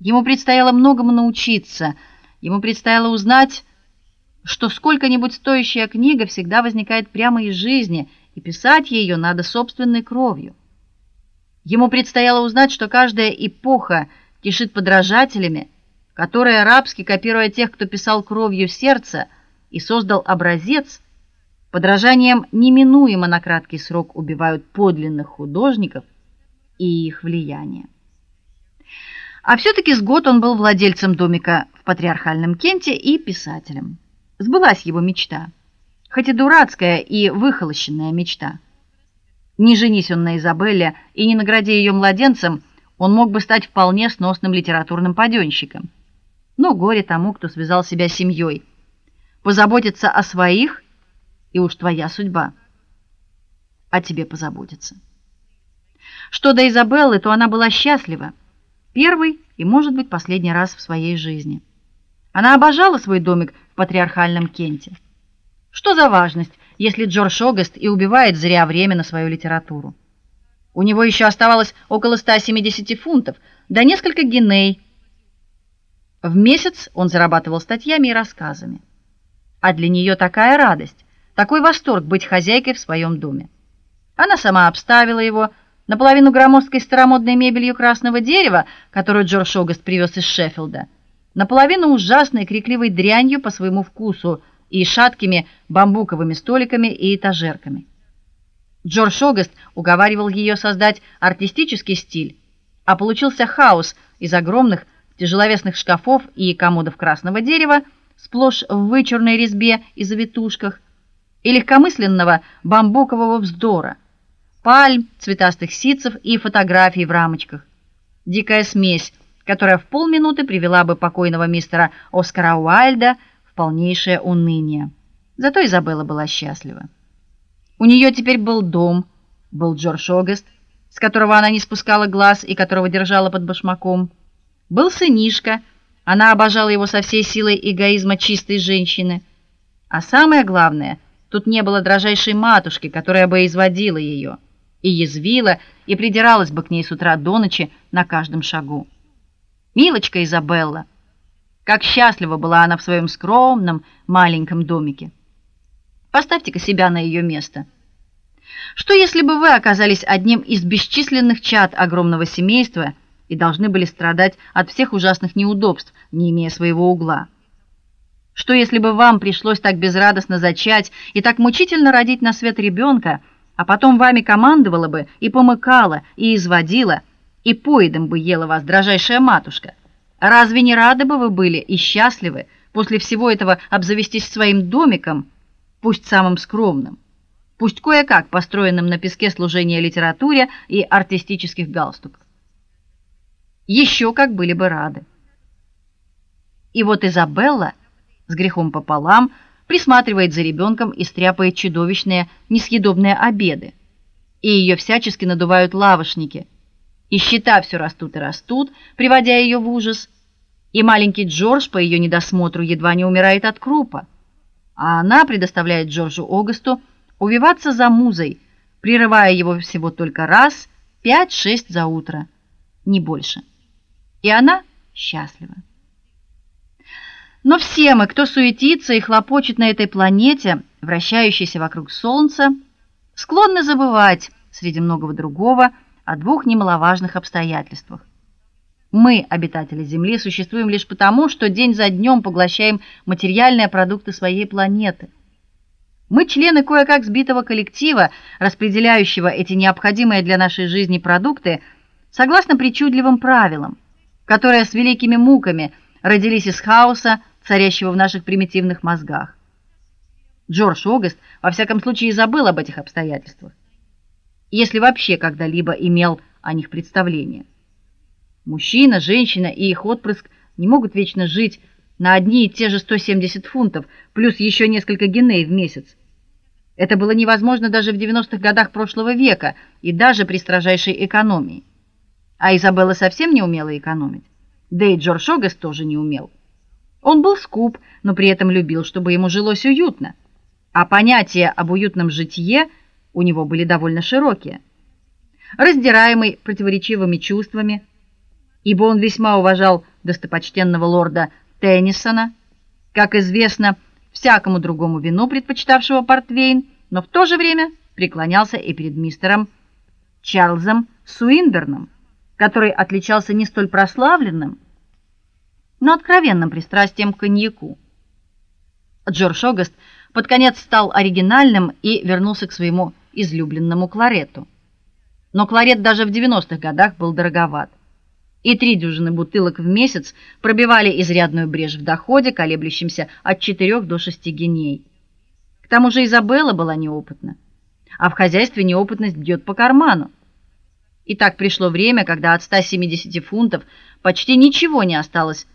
Ему предстояло многому научиться, ему предстояло узнать что сколько-нибудь стоящая книга всегда возникает прямо из жизни, и писать ее надо собственной кровью. Ему предстояло узнать, что каждая эпоха кишит подражателями, которые рабски копируя тех, кто писал кровью сердца и создал образец, подражанием неминуемо на краткий срок убивают подлинных художников и их влияние. А все таки с год он был владельцем домика в патриархальном Кенте и писателем. Сбылась его мечта, хоть и дурацкая и выхолощенная мечта. Не женись он на Изабелле и не награди ее младенцем, он мог бы стать вполне сносным литературным паденщиком. Но горе тому, кто связал себя с семьей. Позаботиться о своих, и уж твоя судьба. О тебе позаботиться. Что до Изабеллы, то она была счастлива. Первый и, может быть, последний раз в своей жизни. Она обожала свой домик в патриархальном Кенте. Что за важность, если Джордж Огест и убивает зря время на свою литературу? У него еще оставалось около 170 фунтов, да несколько гиней. В месяц он зарабатывал статьями и рассказами. А для нее такая радость, такой восторг быть хозяйкой в своем доме. Она сама обставила его наполовину громоздкой старомодной мебелью красного дерева, которую Джордж Огест привез из Шеффилда наполовину ужасной крикливой дрянью по своему вкусу и шаткими бамбуковыми столиками и этажерками. Джордж Огест уговаривал ее создать артистический стиль, а получился хаос из огромных тяжеловесных шкафов и комодов красного дерева, сплошь в вычурной резьбе и завитушках, и легкомысленного бамбукового вздора, пальм, цветастых ситцев и фотографий в рамочках. Дикая смесь которая в полминуты привела бы покойного мистера Оскара Уайльда в полнейшее уныние. Зато Изабелла была счастлива. У нее теперь был дом, был Джордж Огест, с которого она не спускала глаз и которого держала под башмаком. Был сынишка, она обожала его со всей силой эгоизма чистой женщины. А самое главное, тут не было дрожайшей матушки, которая бы изводила ее и язвила, и придиралась бы к ней с утра до ночи на каждом шагу. Милочка Изабелла. Как счастлива была она в своем скромном маленьком домике. Поставьте-ка себя на ее место. Что если бы вы оказались одним из бесчисленных чад огромного семейства и должны были страдать от всех ужасных неудобств, не имея своего угла? Что если бы вам пришлось так безрадостно зачать и так мучительно родить на свет ребенка, а потом вами командовала бы и помыкала, и изводила, и поедом бы ела вас дрожайшая матушка. Разве не рады бы вы были и счастливы после всего этого обзавестись своим домиком, пусть самым скромным, пусть кое-как построенным на песке служения литературе и артистических галстуках. Еще как были бы рады. И вот Изабелла с грехом пополам присматривает за ребенком и стряпает чудовищные несъедобные обеды. И ее всячески надувают лавошники. И счета все растут и растут, приводя ее в ужас. И маленький Джордж по ее недосмотру едва не умирает от крупа. А она предоставляет Джорджу Огасту увиваться за музой, прерывая его всего только раз, пять-шесть за утро, не больше. И она счастлива. Но все мы, кто суетится и хлопочет на этой планете, вращающейся вокруг солнца, склонны забывать среди многого другого о двух немаловажных обстоятельствах. Мы, обитатели Земли, существуем лишь потому, что день за днем поглощаем материальные продукты своей планеты. Мы члены кое-как сбитого коллектива, распределяющего эти необходимые для нашей жизни продукты согласно причудливым правилам, которые с великими муками родились из хаоса, царящего в наших примитивных мозгах. Джордж Огест во всяком случае забыл об этих обстоятельствах, если вообще когда-либо имел о них представление. Мужчина, женщина и их отпрыск не могут вечно жить на одни и те же 170 фунтов, плюс еще несколько геней в месяц. Это было невозможно даже в 90-х годах прошлого века и даже при строжайшей экономии. А Изабелла совсем не умела экономить. Да и Джордж Огест тоже не умел. Он был скуп, но при этом любил, чтобы ему жилось уютно. А понятия об уютном житье у него были довольно широкие. Раздираемый противоречивыми чувствами, ибо он весьма уважал достопочтенного лорда Теннисона, как известно, всякому другому вину предпочитавшего портвейн, но в то же время преклонялся и перед мистером Чарльзом Суиндерном, который отличался не столь прославленным, но откровенным пристрастием к коньяку. Джордж Огаст под конец стал оригинальным и вернулся к своему излюбленному кларету. Но кларет даже в 90-х годах был дороговат. И три дюжины бутылок в месяц пробивали изрядную брешь в доходе, колеблющемся от 4 до 6 геней. К тому же Изабелла была неопытна, а в хозяйстве неопытность бьет по карману. И так пришло время, когда от 170 фунтов почти ничего не осталось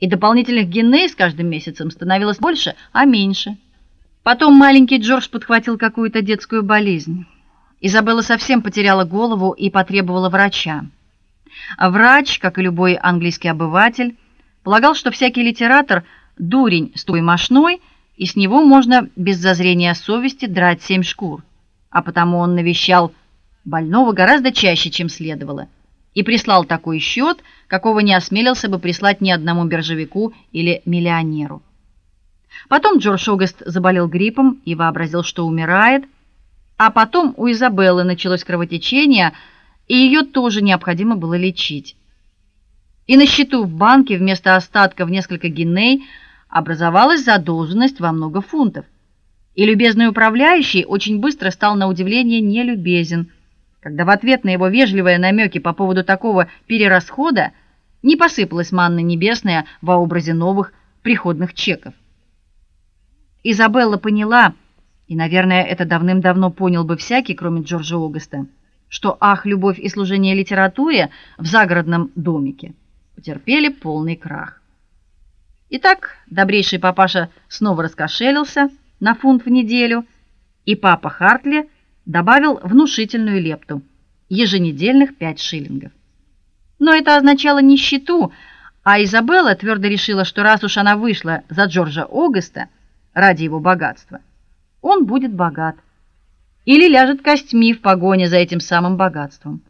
и дополнительных геней с каждым месяцем становилось больше, а меньше. Потом маленький Джордж подхватил какую-то детскую болезнь. Изабелла совсем потеряла голову и потребовала врача. А врач, как и любой английский обыватель, полагал, что всякий литератор дурень с той мошной, и с него можно без зазрения совести драть семь шкур. А потому он навещал больного гораздо чаще, чем следовало и прислал такой счет, какого не осмелился бы прислать ни одному биржевику или миллионеру. Потом Джордж Огест заболел гриппом и вообразил, что умирает, а потом у Изабеллы началось кровотечение, и ее тоже необходимо было лечить. И на счету в банке вместо остатка в несколько гиней образовалась задолженность во много фунтов. И любезный управляющий очень быстро стал на удивление нелюбезен когда в ответ на его вежливые намеки по поводу такого перерасхода не посыпалась манна небесная во образе новых приходных чеков. Изабелла поняла, и, наверное, это давным-давно понял бы всякий, кроме Джорджа Огеста, что ах, любовь и служение литературе в загородном домике потерпели полный крах. Итак, добрейший папаша снова раскошелился на фунт в неделю, и папа Хартли добавил внушительную лепту еженедельных 5 шиллингов. Но это означало нищету, а Изабелла твердо решила, что раз уж она вышла за Джорджа Огеста ради его богатства, он будет богат или ляжет костьми в погоне за этим самым богатством.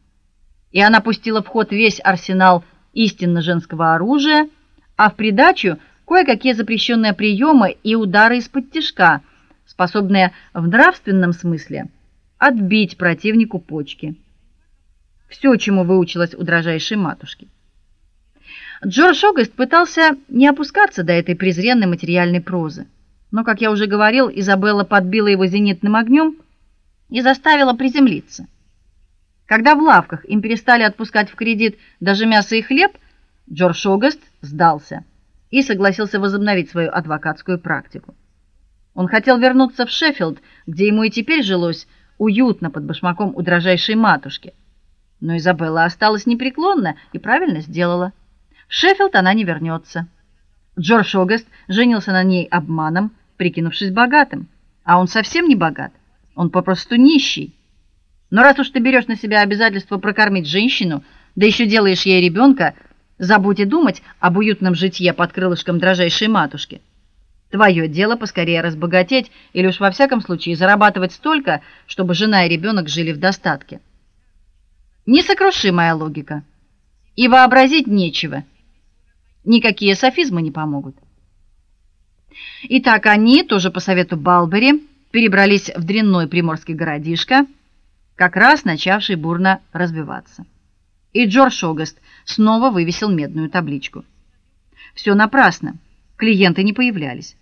И она пустила в ход весь арсенал истинно женского оружия, а в придачу кое-какие запрещенные приемы и удары из-под тишка, способные в нравственном смысле отбить противнику почки. Все, чему выучилась у дрожайшей матушки. Джордж Огест пытался не опускаться до этой презренной материальной прозы. Но, как я уже говорил, Изабелла подбила его зенитным огнем и заставила приземлиться. Когда в лавках им перестали отпускать в кредит даже мясо и хлеб, Джордж Огест сдался и согласился возобновить свою адвокатскую практику. Он хотел вернуться в Шеффилд, где ему и теперь жилось уютно под башмаком у дрожайшей матушки. Но Изабелла осталась непреклонна и правильно сделала. В Шеффилд она не вернется. Джордж Огаст женился на ней обманом, прикинувшись богатым, а он совсем не богат. Он попросту нищий. Но раз уж ты берешь на себя обязательство прокормить женщину, да еще делаешь ей ребенка, забудь и думать об уютном житье под крылышком дрожайшей матушки. Твое дело поскорее разбогатеть или уж во всяком случае зарабатывать столько, чтобы жена и ребенок жили в достатке. Несокрушимая логика. И вообразить нечего. Никакие софизмы не помогут. Итак, они, тоже по совету Балбери, перебрались в дрянной приморский городишко, как раз начавший бурно развиваться. И Джордж Огаст снова вывесил медную табличку. Все напрасно. Клиенты не появлялись.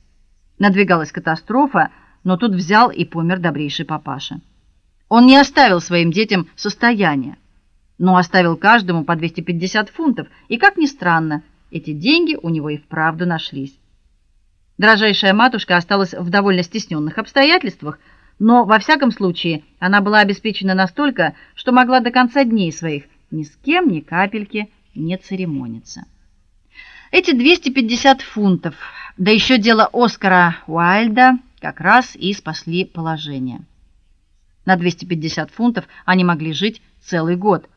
Надвигалась катастрофа, но тут взял и помер добрейший папаша. Он не оставил своим детям состояния, но оставил каждому по 250 фунтов, и как ни странно, эти деньги у него и вправду нашлись. Дрожайшая матушка осталась в довольно стесненных обстоятельствах, но во всяком случае она была обеспечена настолько, что могла до конца дней своих ни с кем ни капельки не церемониться. Эти 250 фунтов, да еще дело Оскара Уайльда как раз и спасли положение. На 250 фунтов они могли жить целый год.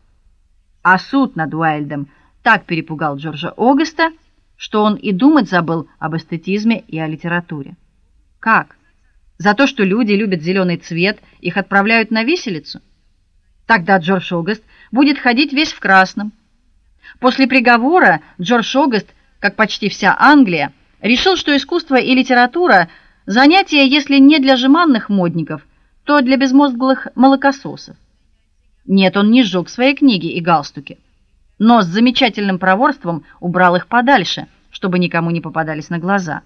А суд над Уайльдом так перепугал Джорджа Огаста, что он и думать забыл об эстетизме и о литературе. Как? За то, что люди любят зеленый цвет, их отправляют на виселицу? Тогда Джордж Огаст будет ходить весь в красном. После приговора Джордж Огаст, как почти вся Англия, решил, что искусство и литература занятия, если не для жеманных модников, то для безмозглых молокососов. Нет, он не сжег свои книги и галстуки но с замечательным проворством убрал их подальше, чтобы никому не попадались на глаза.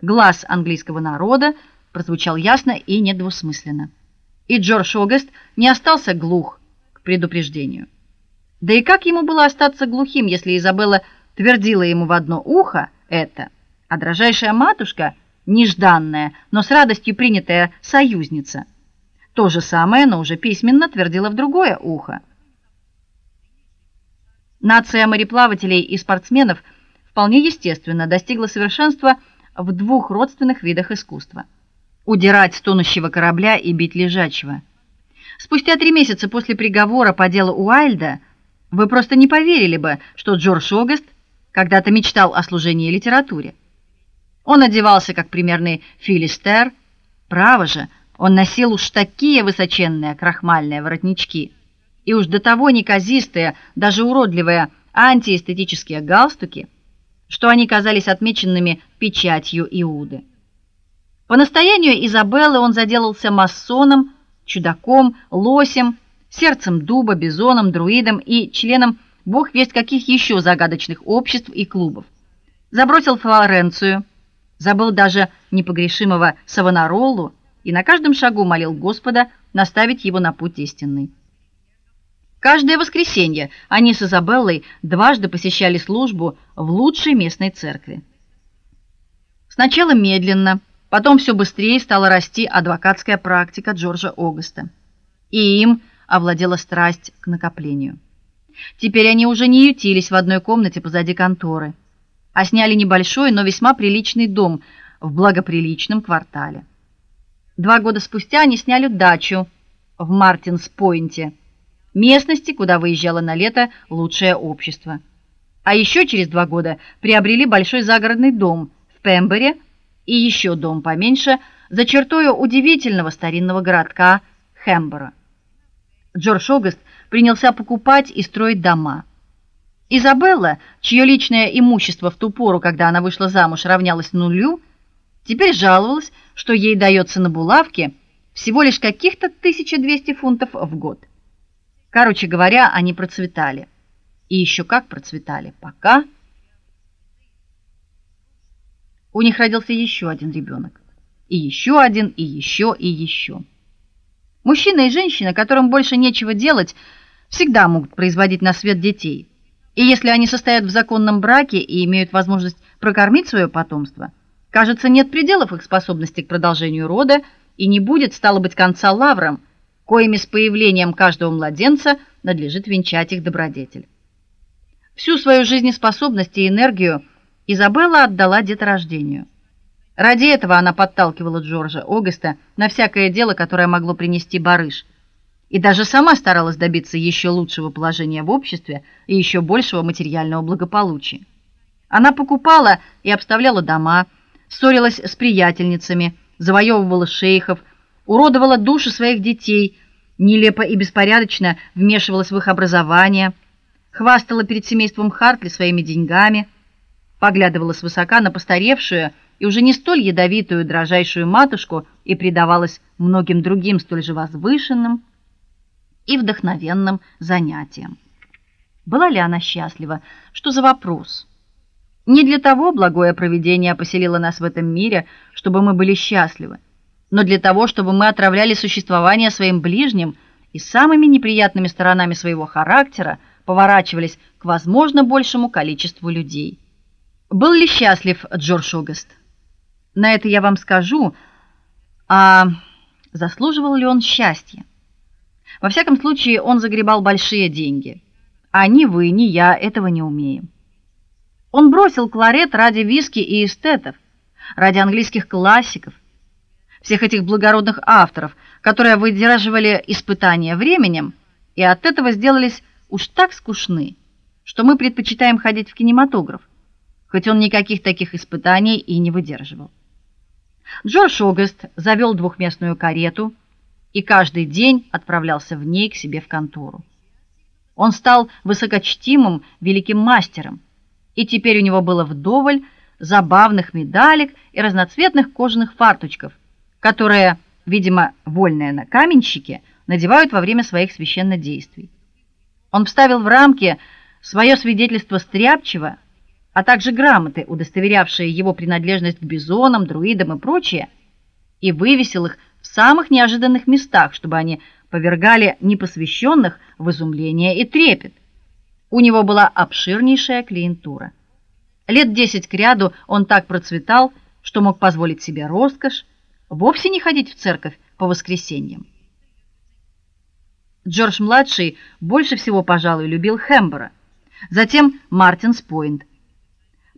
Глаз английского народа прозвучал ясно и недвусмысленно. И Джордж Огаст не остался глух к предупреждению. Да и как ему было остаться глухим, если Изабелла твердила ему в одно ухо это, а дрожайшая матушка, нежданная, но с радостью принятая союзница, то же самое, но уже письменно твердила в другое ухо. Нация мореплавателей и спортсменов вполне естественно достигла совершенства в двух родственных видах искусства: удирать с тонущего корабля и бить лежачего. Спустя три месяца после приговора по делу Уайльда вы просто не поверили бы, что Джордж Огаст когда-то мечтал о служении литературе. Он одевался как примерный филистер, право же, он носил уж такие высоченные крахмальные воротнички и уж до того неказистые, даже уродливые антиэстетические галстуки, что они казались отмеченными печатью Иуды. По настоянию Изабеллы он заделался масоном, чудаком, лосем, сердцем дуба, бизоном, друидом и членом бог весть каких еще загадочных обществ и клубов. Забросил Флоренцию, забыл даже непогрешимого Савонаролу и на каждом шагу молил Господа наставить его на путь истинный. Каждое воскресенье они с Изабеллой дважды посещали службу в лучшей местной церкви. Сначала медленно, потом все быстрее стала расти адвокатская практика Джорджа Огаста. И им овладела страсть к накоплению. Теперь они уже не ютились в одной комнате позади конторы, а сняли небольшой, но весьма приличный дом в благоприличном квартале. Два года спустя они сняли дачу в Мартинс-Пойнте местности, куда выезжало на лето лучшее общество. А еще через два года приобрели большой загородный дом в Пембере и еще дом поменьше за чертой удивительного старинного городка Хэмбора. Джордж Огаст принялся покупать и строить дома. Изабелла, чье личное имущество в ту пору, когда она вышла замуж, равнялось нулю, теперь жаловалась, что ей дается на булавки всего лишь каких-то 1200 фунтов в год. Короче говоря, они процветали. И еще как процветали, пока у них родился еще один ребенок. И еще один, и еще, и еще. Мужчина и женщина, которым больше нечего делать, всегда могут производить на свет детей. И если они состоят в законном браке и имеют возможность прокормить свое потомство, Кажется, нет пределов их способности к продолжению рода, и не будет стало быть конца лаврам, коими с появлением каждого младенца надлежит венчать их добродетель. Всю свою жизнеспособность и энергию Изабелла отдала деторождению. Ради этого она подталкивала Джорджа Огеста на всякое дело, которое могло принести барыш, и даже сама старалась добиться еще лучшего положения в обществе и еще большего материального благополучия. Она покупала и обставляла дома, ссорилась с приятельницами, завоевывала шейхов, уродовала души своих детей, нелепо и беспорядочно вмешивалась в их образование, хвастала перед семейством Хартли своими деньгами, поглядывала свысока на постаревшую и уже не столь ядовитую дрожайшую матушку и предавалась многим другим столь же возвышенным и вдохновенным занятиям. Была ли она счастлива? Что за вопрос? Не для того благое провидение поселило нас в этом мире, чтобы мы были счастливы, но для того, чтобы мы отравляли существование своим ближним и самыми неприятными сторонами своего характера поворачивались к возможно большему количеству людей. Был ли счастлив Джордж Огест? На это я вам скажу, а заслуживал ли он счастья? Во всяком случае, он загребал большие деньги. А ни вы, ни я этого не умеем. Он бросил кларет ради виски и эстетов, ради английских классиков, всех этих благородных авторов, которые выдерживали испытания временем и от этого сделались уж так скучны, что мы предпочитаем ходить в кинематограф, хоть он никаких таких испытаний и не выдерживал. Джордж Огест завел двухместную карету и каждый день отправлялся в ней к себе в контору. Он стал высокочтимым великим мастером, и теперь у него было вдоволь забавных медалек и разноцветных кожаных фарточков, которые, видимо, вольные на каменщике, надевают во время своих священнодействий. Он вставил в рамки свое свидетельство стряпчего, а также грамоты, удостоверявшие его принадлежность к бизонам, друидам и прочее, и вывесил их в самых неожиданных местах, чтобы они повергали непосвященных в изумление и трепет. У него была обширнейшая клиентура. Лет десять кряду он так процветал, что мог позволить себе роскошь вовсе не ходить в церковь по воскресеньям. Джордж младший больше всего, пожалуй, любил Хэмбера, затем Мартинс-Пойнт.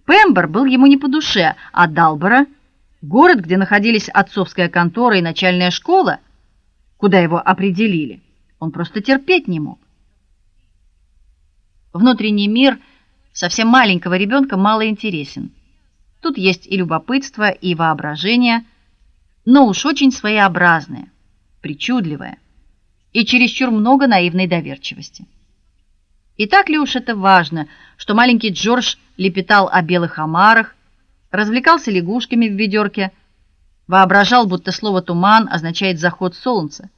Пембер был ему не по душе, а Далбора, город, где находились отцовская контора и начальная школа, куда его определили, он просто терпеть не мог. Внутренний мир совсем маленького ребенка мало интересен. Тут есть и любопытство, и воображение, но уж очень своеобразное, причудливое и чересчур много наивной доверчивости. И так ли уж это важно, что маленький Джордж лепетал о белых омарах, развлекался лягушками в ведерке, воображал, будто слово туман означает заход солнца.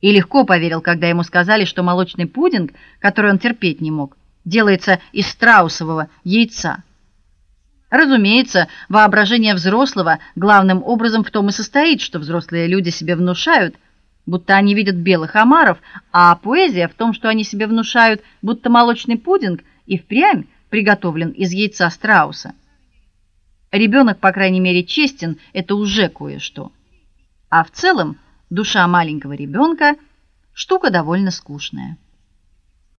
И легко поверил, когда ему сказали, что молочный пудинг, который он терпеть не мог, делается из страусового яйца. Разумеется, воображение взрослого главным образом в том и состоит, что взрослые люди себе внушают, будто они видят белых омаров, а поэзия в том, что они себе внушают, будто молочный пудинг и впрямь приготовлен из яйца страуса. Ребенок, по крайней мере, честен это уже кое-что. А в целом душа маленького ребенка штука довольно скучная.